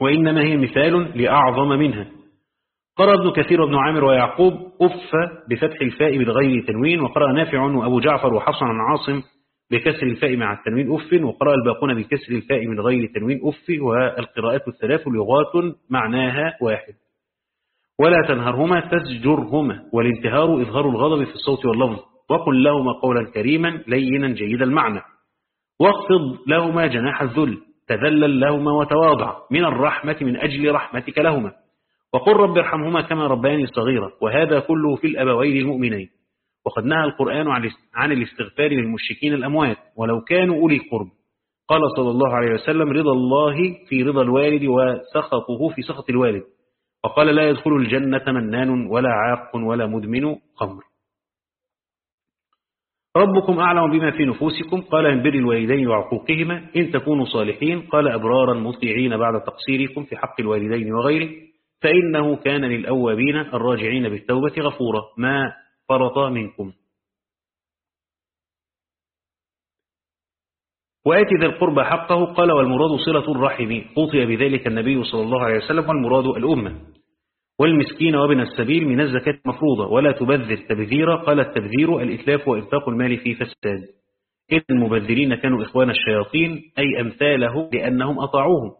وإنما هي مثال لأعظم منها. قرأ ابن كثير وابن عامر ويعقوب أف بفتح الفاء بالغير تنوين وقرأ نافع وأبو جعفر وحفص عن عاصم بكسر الفاء مع التنوين أف وقرأ الباقون بكسر الفاء من غير تنوين أف والقراءات الثلاث لغات معناها واحد. ولا تنهرهما تزجرهما والانتهار إظهار الغضب في الصوت واللفظ. وقل لهما قولا كريما لينا جيد المعنى. واخفض لهما جناح الذل. تذلل لهما وتواضع من الرحمة من أجل رحمتك لهما. وقل رب ارحمهما كما ربياني صغيرا وهذا كله في الأبوين المؤمنين. وقد نهى القرآن عن الاستغفار للمشركين الأموات ولو كانوا أولي القرب قال صلى الله عليه وسلم رضا الله في رضا الوالد وسخطه في سخط الوالد. وقال لا يدخل الجنة منان ولا عاق ولا مدمن خمر ربكم أعلم بما في نفوسكم قال من بر الوالدين وعقوقهما إن تكونوا صالحين قال أبرارا مطيعين بعد تقصيركم في حق الوالدين وغيره فإنه كان للأوابين الراجعين بالتوبة غفورا. ما فرط منكم. وآت ذا القربى حقه قال والمراد صلة الرحم قطي بذلك النبي صلى الله عليه وسلم والمراد الأمة. والمسكين وابن السبيل من الزكاة مفروضة ولا تبذر تبذيرا قال التبذير الإتلاف وإنفاق المال في فساد. إن المبذرين كانوا إخوان الشياطين أي أمثاله لأنهم أطاعوهم.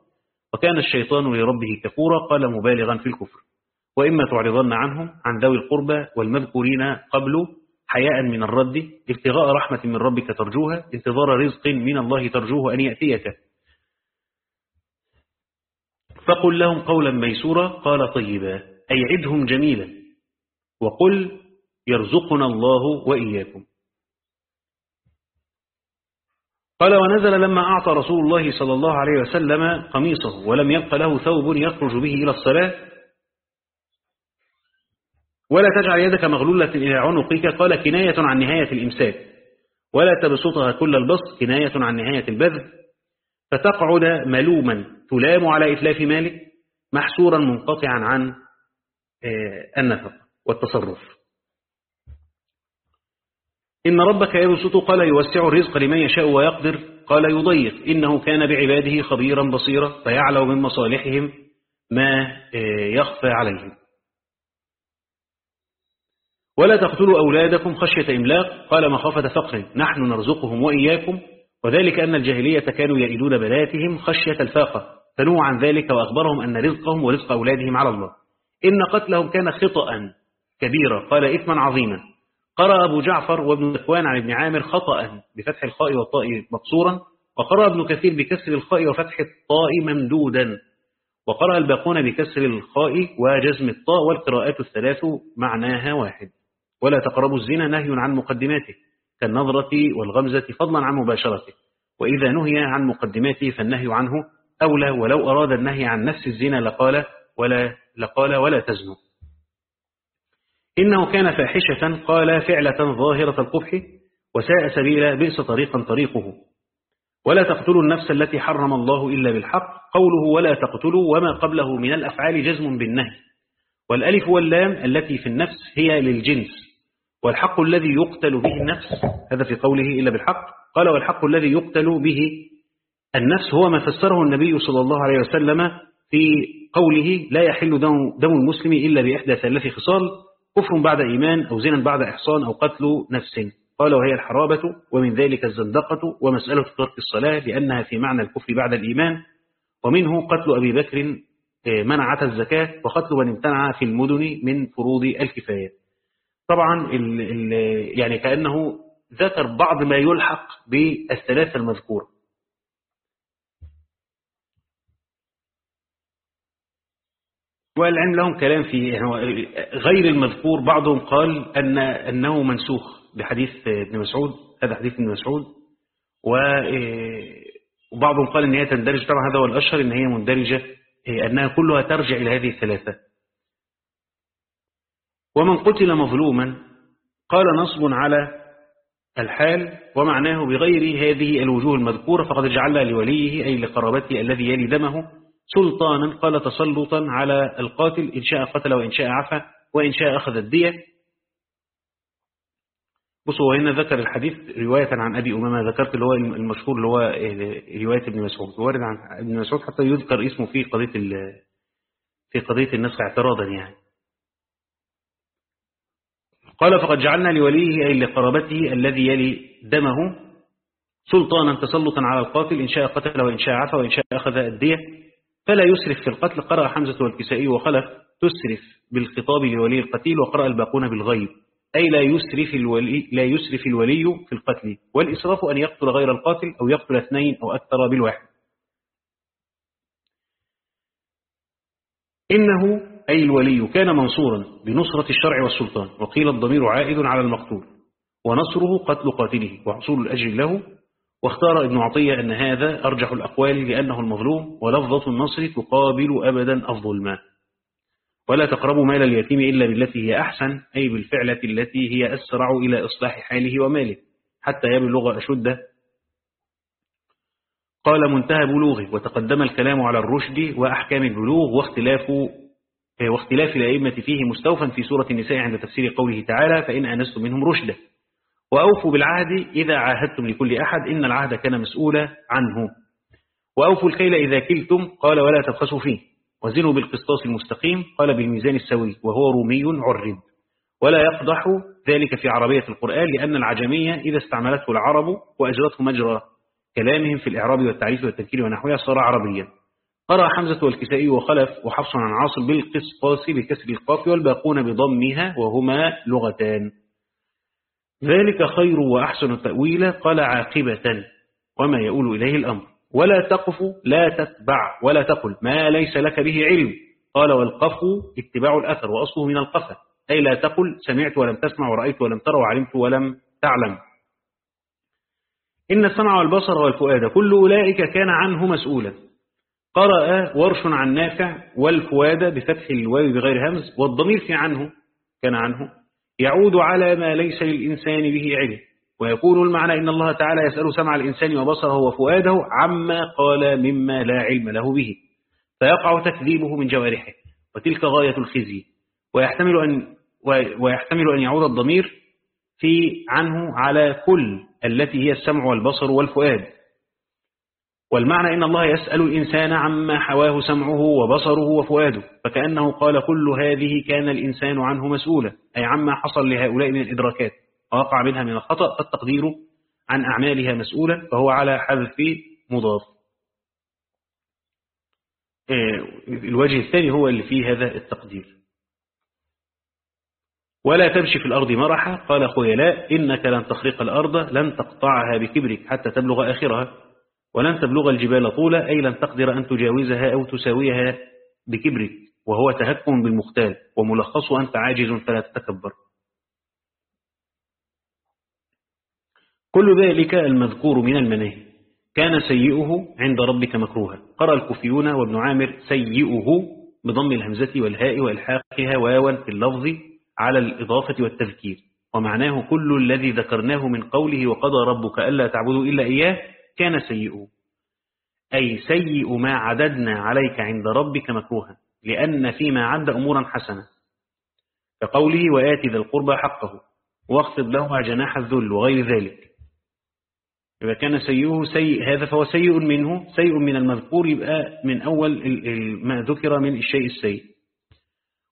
وكان الشيطان لربه كفورا قال مبالغا في الكفر. وإما تعرضن عنهم عن ذوي القربى والمذكورين قبل حياء من الرد ابتغاء رحمة من ربك ترجوها انتظار رزق من الله ترجوه أن يأتيك. فقل لهم قولا ميسورا قال طيبا أي عدهم جميلا. وقل يرزقنا الله وإياكم. قال ونزل لما أعطى رسول الله صلى الله عليه وسلم قميصه ولم يبق له ثوب يخرج به إلى الصلاة. ولا تجعل يدك مغلولة إلى عنقك قال كناية عن نهاية الإمساك. ولا تبسطها كل البسط كناية عن نهاية البذل. فتقعد ملوما تلام على إتلاف مالك محسورا منقطعا عن النفق والتصرف. إن ربك يبسط قال يوسع الرزق لمن يشاء ويقدر. قال يضيق إنه كان بعباده خبيرا بصيرا فيعلم من مصالحهم ما يخفى عليهم. ولا تقتلوا أولادكم خشية إملاق. قال مخافة فقر نحن نرزقهم وإياكم. وذلك أن الجاهلية كانوا يئدون بناتهم خشية الفاقة فنهوا عن ذلك وأخبرهم أن رزقهم ورزق أولادهم على الله. إن قتلهم كان خطأ كبيرا قال إثما عظيما. قرأ أبو جعفر وابن ذكوان عن ابن عامر خطأ بفتح الخاء والطاء مقصورا وقرأ ابن كثير بكسر الخاء وفتح الطاء ممدودا وقرأ الباقون بكسر الخاء وجزم الطاء والقراءات الثلاث معناها واحد. ولا تقربوا الزنا نهي عن مقدماته. كالنظرة والغمزة فضلا عن مباشرته. وإذا نهي عن مقدماته فالنهي عنه أولى ولو أراد النهي عن نفس الزنا لقال ولا لقال ولا تزنوا إنه كان فاحشة قال فعلة ظاهرة القبح وساء سبيلا بئس طريقا طريقه. ولا تقتلوا النفس التي حرم الله إلا بالحق قوله ولا تقتلوا وما قبله من الأفعال جزم بالنهي. والألف واللام التي في النفس هي للجنس. والحق الذي يقتل به النفس هذا في قوله إلا بالحق قال والحق الذي يقتل به النفس هو ما فسره النبي صلى الله عليه وسلم في قوله لا يحل دم, دم المسلم إلا بإحدى ثلاث خصال كفر بعد إيمان أو زنا بعد إحصان أو قتل نفس. قال وهي الحرابة ومن ذلك الزندقة ومسألة ترك الصلاة لأنها في معنى الكفر بعد الإيمان. ومنه قتل أبي بكر منعة الزكاة وقتل من امتنع في المدن من فروض الكفاية. طبعا ال ال يعني كأنه ذكر بعض ما يلحق بالثلاثة المذكورة والعلم لهم كلام في غير المذكور بعضهم قال أن أنه منسوخ بحديث ابن مسعود هذا حديث ابن مسعود. وبعضهم قال أن هي تندرج طبعا هذا هو الأشهر أن هي مندرجة أنها كلها ترجع إلى هذه الثلاثة. ومن قتل مظلوما قال نصب على الحال ومعناه بغير هذه الوجوه المذكورة فقد جعلها لوليه أي لقرابته الذي يلي دمه سلطانا قال تسلطا على القاتل إن شاء قتل وإن شاء عفى وإن شاء أخذ الدية. بصوا هنا ذكر الحديث رواية عن أبي أمامة ذكرت اللي هو المشهور اللي هو رواية ابن مسعود. وارد عن ابن مسعود حتى يذكر اسمه في قضية في قضية النسخ اعتراضا يعني. قال فقد جعلنا لوليه أي لقرابته الذي يلي دمه سلطانا تسلطا على القاتل إن شاء قتل وإن شاء عفى وإن شاء أخذ الدية. فلا يسرف في القتل. قرأ حمزة والكسائي وخلف تسرف بالخطاب لولي القتيل وقرأ الباقون بالغيب. أي لا يسرف الولي لا يسرف الولي في القتل والإسراف أن يقتل غير القاتل أو يقتل اثنين أو أكثر بالواحد إنه أي الولي كان منصورا بنصرة الشرع والسلطان وقيل الضمير عائد على المقتول ونصره قتل قاتله وحصول الأجر له واختار ابن عطية أن هذا أرجح الأقوال لأنه المظلوم ولفظة النصر تقابل أبدا الظلم ولا تقربوا مال اليتيم إلا بالتي هي أحسن أي بالفعلة التي هي أسرع إلى إصلاح حاله وماله حتى يبلغ أشده. قال منتهى بلوغه وتقدم الكلام على الرشد وأحكام البلوغ واختلاف واختلاف الأئمة فيه مستوفا في سورة النساء عند تفسير قوله تعالى فإن أنستم منهم رشدا وأوفوا بالعهد إذا عاهدتم لكل أحد إن العهد كان مسؤولا عنه. وأوفوا الكيل إذا كلتم قال ولا تبخسوا فيه. وزنوا بالقسطاس المستقيم قال بالميزان السوي وهو رومي عرب ولا يقضح ذلك في عربية القرآن لأن العجمية إذا استعملته العرب وأجرته مجرى كلامهم في الإعراب والتعريف والتذكير ونحوها صار عربيا. قرأ حمزة والكسائي وخلف وحفص عن عاصم بالقسطاس بكسر القاف والباقون بضمها وهما لغتان. ذلك خير وأحسن تأويلا قال عاقبة وما يؤول إليه الأمر. ولا تقف لا تتبع ولا تقل ما ليس لك به علم. قال والقف اتباع الأثر وأصله من القفة أي لا تقل سمعت ولم تسمع ورأيت ولم تر وعلمت ولم تعلم. إن السمع والبصر والفؤاد كل أولئك كان عنه مسؤولا. قرأ ورش عن نافع والفؤاد بفتح الواو بغير همز والضمير في عنه كان عنه. يعود على ما ليس للإنسان به علم. ويكون المعنى إن الله تعالى يسأل سمع الإنسان وبصره وفؤاده عما قال مما لا علم له به. فيقع تكذيبه من جوارحه. وتلك غاية الخزي. ويحتمل أن, ويحتمل أن يعود الضمير في عنه على كل التي هي السمع والبصر والفؤاد. والمعنى إن الله يسأل الإنسان عما حواه سمعه وبصره وفؤاده فكأنه قال كل هذه كان الإنسان عنه مسؤولا أي عما حصل لهؤلاء من الإدراكات ووقع منها من الخطأ فالتقدير عن أعمالها مسؤولا فهو على حذف مضاف. آه، الوجه الثاني هو اللي فيه هذا التقدير. ولا تمشي في الأرض مرحا قال خيلاء إنك لن تخرق الأرض لن تقطعها بكبرك حتى تبلغ آخرها. ولن تبلغ الجبال طولا أي لن تقدر أن تجاوزها أو تساويها بكبرك وهو تهكم بالمختال وملخص أنت عاجز فلا تتكبر. كل ذلك المذكور من المناهي. كان سيئه عند ربك مكروها. قرأ الكوفيون وابن عامر سيئه بضم الهمزة والهاء وإلحاقها واوا في اللفظ على الإضافة والتذكير. ومعناه كل الذي ذكرناه من قوله وقضى ربك ألا تعبدوا إلا إياه كان سيئه. أي سيء ما عددنا عليك عند ربك مكروها لأن فيما عد أمورا حسنة. كقوله وآتي ذا القربى حقه واخفض له جناح الذل وغير ذلك. إذا كان سيئه سيء هذا فهو سيء منه سيء من المذكور يبقى من أول ما ذكر من الشيء السيء.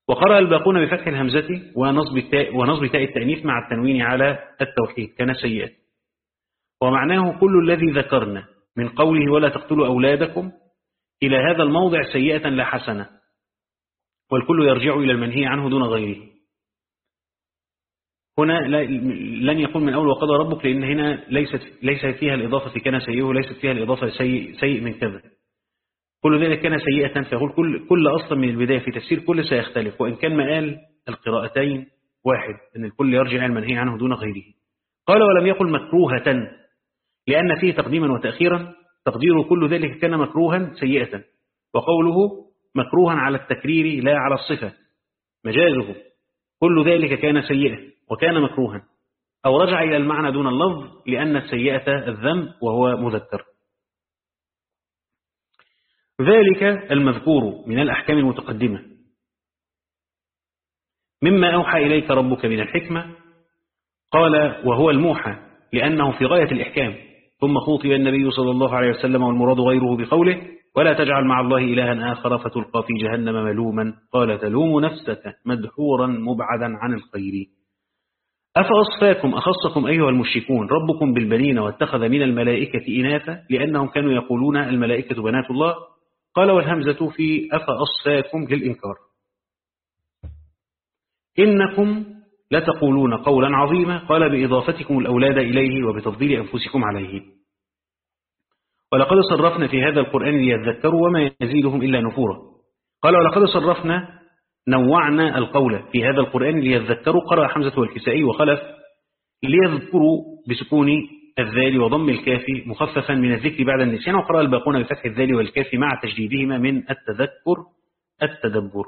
وقرأ الباقون بفتح الهمزة ونصب التاء, ونصب تاء التأنيث مع التنوين على التوحيد كان سيئا. ومعناه كل الذي ذكرنا من قوله ولا تقتلوا أولادكم إلى هذا الموضع سيئة لا حسنة والكل يرجع إلى المنهي عنه دون غيره. هنا لن يكون من أول وقضى ربك لأن هنا ليست ليس فيها الإضافة كان سيئه وليست فيها الإضافة سيء, سيء من كذا. كل ذلك كان سيئة فيقول كل, كل أصلا من البداية في تفسير كل سيختلف وإن كان مآل القراءتين واحد أن الكل يرجع المنهي عنه دون غيره. قال ولم يقل مكروهة. لأن فيه تقديما وتأخيرا تقدير كل ذلك كان مكروها سيئة وقوله مكروها على التكرير لا على الصفة. مجازه كل ذلك كان سيئا وكان مكروها. أو رجع إلى المعنى دون اللفظ لأن السيئة الذنب وهو مذكر. ذلك المذكور من الأحكام المتقدمة. مما أوحى إليك ربك من الحكمة قال وهو الموحى لأنه في غاية الإحكام. ثم خوطب النبي صلى الله عليه وسلم والمراد غيره بقوله ولا تجعل مع الله إلها آخر فتلقى في جهنم ملوما قال تلوم نفسك مدحورا مبعدا عن الخير أفأصفاكم أخصكم أيها المشركون ربكم بالبنين واتخذ من الملائكة إناثا لأنهم كانوا يقولون الملائكة بنات الله قال والهمزة في أفأصفاكم للإنكار إنكم لتقولون قولا عظيما قال بإضافتكم الأولاد إليه وبتفضيل أنفسكم عليه. ولقد صرفنا في هذا القرآن ليذكروا وما يزيدهم إلا نفورا. قال ولقد صرفنا نوعنا القول في هذا القرآن ليذكروا قرأ حمزة والكسائي وخلف ليذكروا بسكون الذال وضم الكاف مخففا من الذكر بعد النسيان وقرأ الباقون بفتح الذال والكاف مع تجديدهما من التذكر التدبر.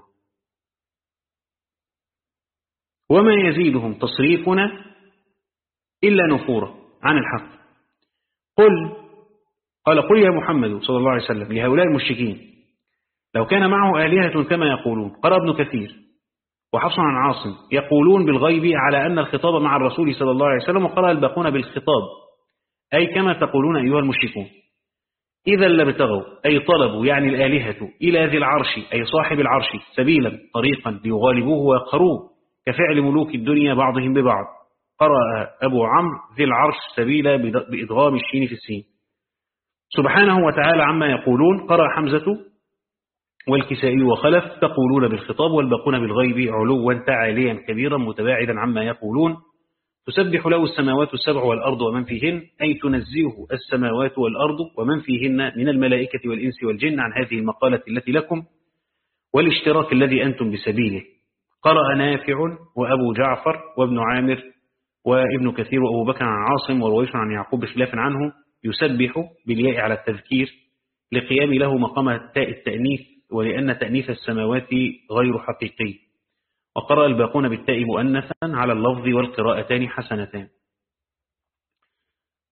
وما يزيدهم تصريفنا إلا نفورا عن الحق. قل قال قل يا محمد صلى الله عليه وسلم لهؤلاء المشركين لو كان معه آلهة كما يقولون قرأ ابن كثير وحفص عن عاصم يقولون بالغيب على أن الخطاب مع الرسول صلى الله عليه وسلم وقرأ الباقون بالخطاب. أي كما تقولون أيها المشركون. إذا لابتغوا أي طلبوا يعني الآلهة إلى ذي العرش أي صاحب العرش سبيلا طريقا ليغالبوه ويقروه كفعل ملوك الدنيا بعضهم ببعض. قرأ أبو عمرو ذي العرش سبيلا بإدغام الشين في السين. سبحانه وتعالى عما يقولون قرأ حمزة والكسائي وخلف تقولون بالخطاب والباقون بالغيب علوا تعاليا كبيرا متباعدا عما يقولون. تسبح له السماوات السبع والأرض ومن فيهن أي تنزيه السماوات والأرض ومن فيهن من الملائكة والإنس والجن عن هذه المقالة التي لكم والاشتراك الذي أنتم بسبيله. قرأ نافع وأبو جعفر وابن عامر وابن كثير وأبو بكر عن عاصم ورويش عن يعقوب بخلاف عنه يسبح بالياء على التذكير لقيام له مقام تاء التأنيث ولأن تأنيث السماوات غير حقيقي. وقرأ الباقون بالتاء مؤنثا على اللفظ والقراءتان حسنتان.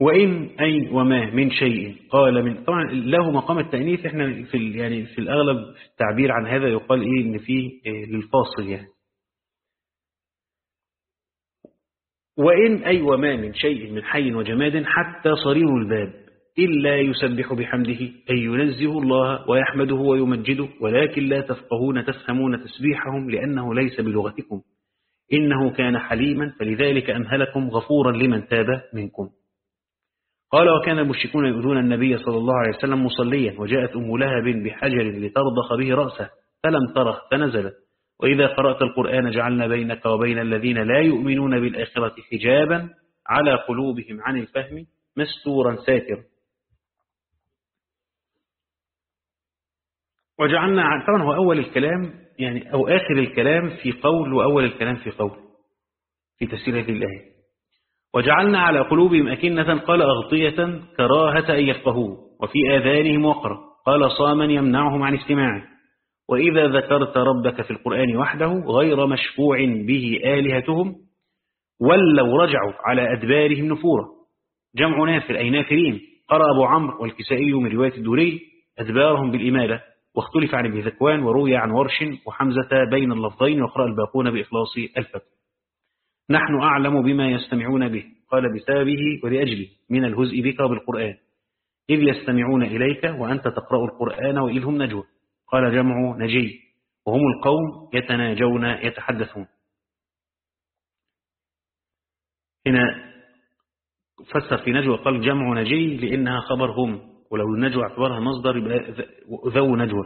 وإن أي وما من شيء قال من طبعا له مقام التأنيث إحنا في يعني في الأغلب في التعبير عن هذا يقال إيه إن فيه إيه للفاصل يعني. وإن أي وما من شيء من حي وجماد حتى صرير الباب إلا يسبح بحمده أي ينزه الله ويحمده ويمجده ولكن لا تفقهون تفهمون تسبيحهم لأنه ليس بلغتكم. إنه كان حليما فلذلك أمهلكم غفورا لمن تاب منكم. قال وكان المشركون يؤذون النبي صلى الله عليه وسلم مصليا وجاءت أم لهب بحجر لترضخ به رأسه فلم تره فنزلت. وإذا قرأت القرآن جعلنا بينك وبين الذين لا يؤمنون بالآخرة حجابا على قلوبهم عن الفهم مستورا ساتر وجعلنا طبعا هو أول الكلام يعني أو آخر الكلام في قول وأول الكلام في قول في تفسير هذه الآية. وجعلنا على قلوبهم أكنة قال أغطية كراهة أن يفقهوه وفي آذانهم وقرا قال صاما يمنعهم عن استماعه وإذا ذكرت ربك في القرآن وحده غير مشفوع به آلهتهم ولوا رجعوا على أدبارهم نفورا. جمع نافر أي نافرين قرأ أبو عمرو والكسائي من رواية الدوري أدبارهم بالإمالة واختلف عن ابن ذكوان وروي عن ورش وحمزة بين اللفظين وقرأ الباقون بإخلاص الفتح نحن أعلم بما يستمعون به قال بسببه ولأجله من الهزء بك وبالقرآن إذ يستمعون إليك وأنت تقرأ القرآن وإذ هم نجوى. قال جمع نجي وهم القوم يتناجون يتحدثون. هنا فسر في نجوى قال جمع نجي لأنها خبر هم ولو النجوى اعتبرها مصدر ذو نجوى.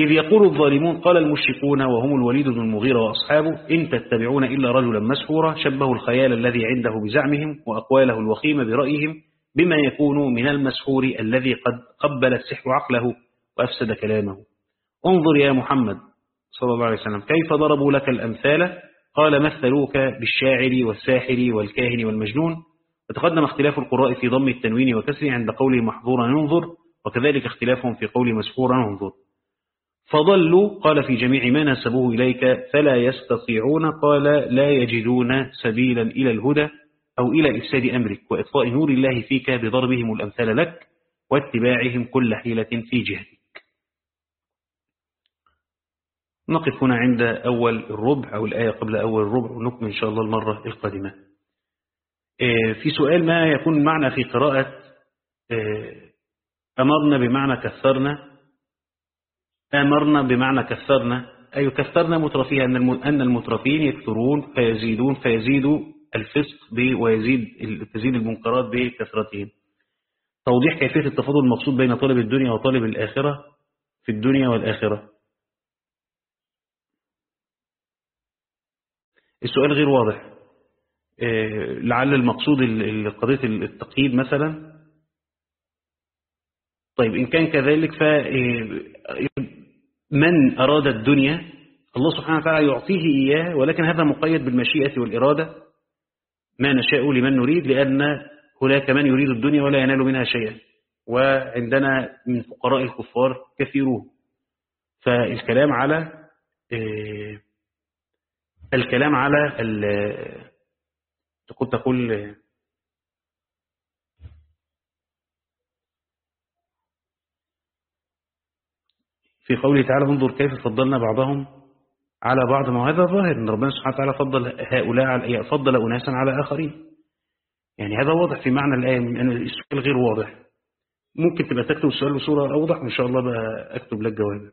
إذ يقول الظالمون قال المشركون وهم الوليد بن المغيرة وأصحابه إن تتبعون إلا رجلا مسحورا شبهوا الخيال الذي عنده بزعمهم وأقواله الوخيمة برأيهم بما يكون من المسحور الذي قد قبل السحر عقله. وأفسد كلامه. انظر يا محمد صلى الله عليه وسلم كيف ضربوا لك الأمثال؟ قال مثلوك بالشاعر والساحر والكاهن والمجنون. وتقدم اختلاف القراء في ضم التنوين وكسره عند قوله محظورا ينظر وكذلك اختلافهم في قول مسحورا ينظر فضلوا قال في جميع ما نسبوه إليك فلا يستطيعون. قال لا يجدون سبيلا إلى الهدى أو إلى إفساد أمرك وإطفاء نور الله فيك بضربهم الأمثال لك واتباعهم كل حيلة في جهتك نقف هنا عند أول الربع أو الآية قبل أول الربع ونكمل إن شاء الله المرة القادمة. في سؤال ما يكون معنا في قراءة أمرنا بمعنى كثرنا؟ أمرنا بمعنى كثرنا؟ أي كثرنا مترفيها أن المترفين يكثرون فيزيدون فيزيد الفسق ويزيد تزيد المنكرات بكثرتهم. توضيح كيفية التفاضل المقصود بين طالب الدنيا وطالب الآخرة في الدنيا والآخرة. السؤال غير واضح. لعل المقصود قضية التقييد مثلا. طيب إن كان كذلك ف من أراد الدنيا الله سبحانه وتعالى يعطيه إياه ولكن هذا مقيد بالمشيئة والإرادة. ما نشاء لمن نريد لأن هناك من يريد الدنيا ولا ينال منها شيئا. وعندنا من فقراء الكفار كثيرون. فالكلام على الكلام على كنت تقول في قوله تعالى انظر كيف فضلنا بعضهم على بعض ما هذا ظاهر إن ربنا سبحانه وتعالى فضل هؤلاء على فضل أناسا على آخرين. يعني هذا واضح في معنى الآية أن السؤال غير واضح. ممكن تبقى تكتب السؤال بصورة أوضح وإن شاء الله بقى أكتب لك جوابا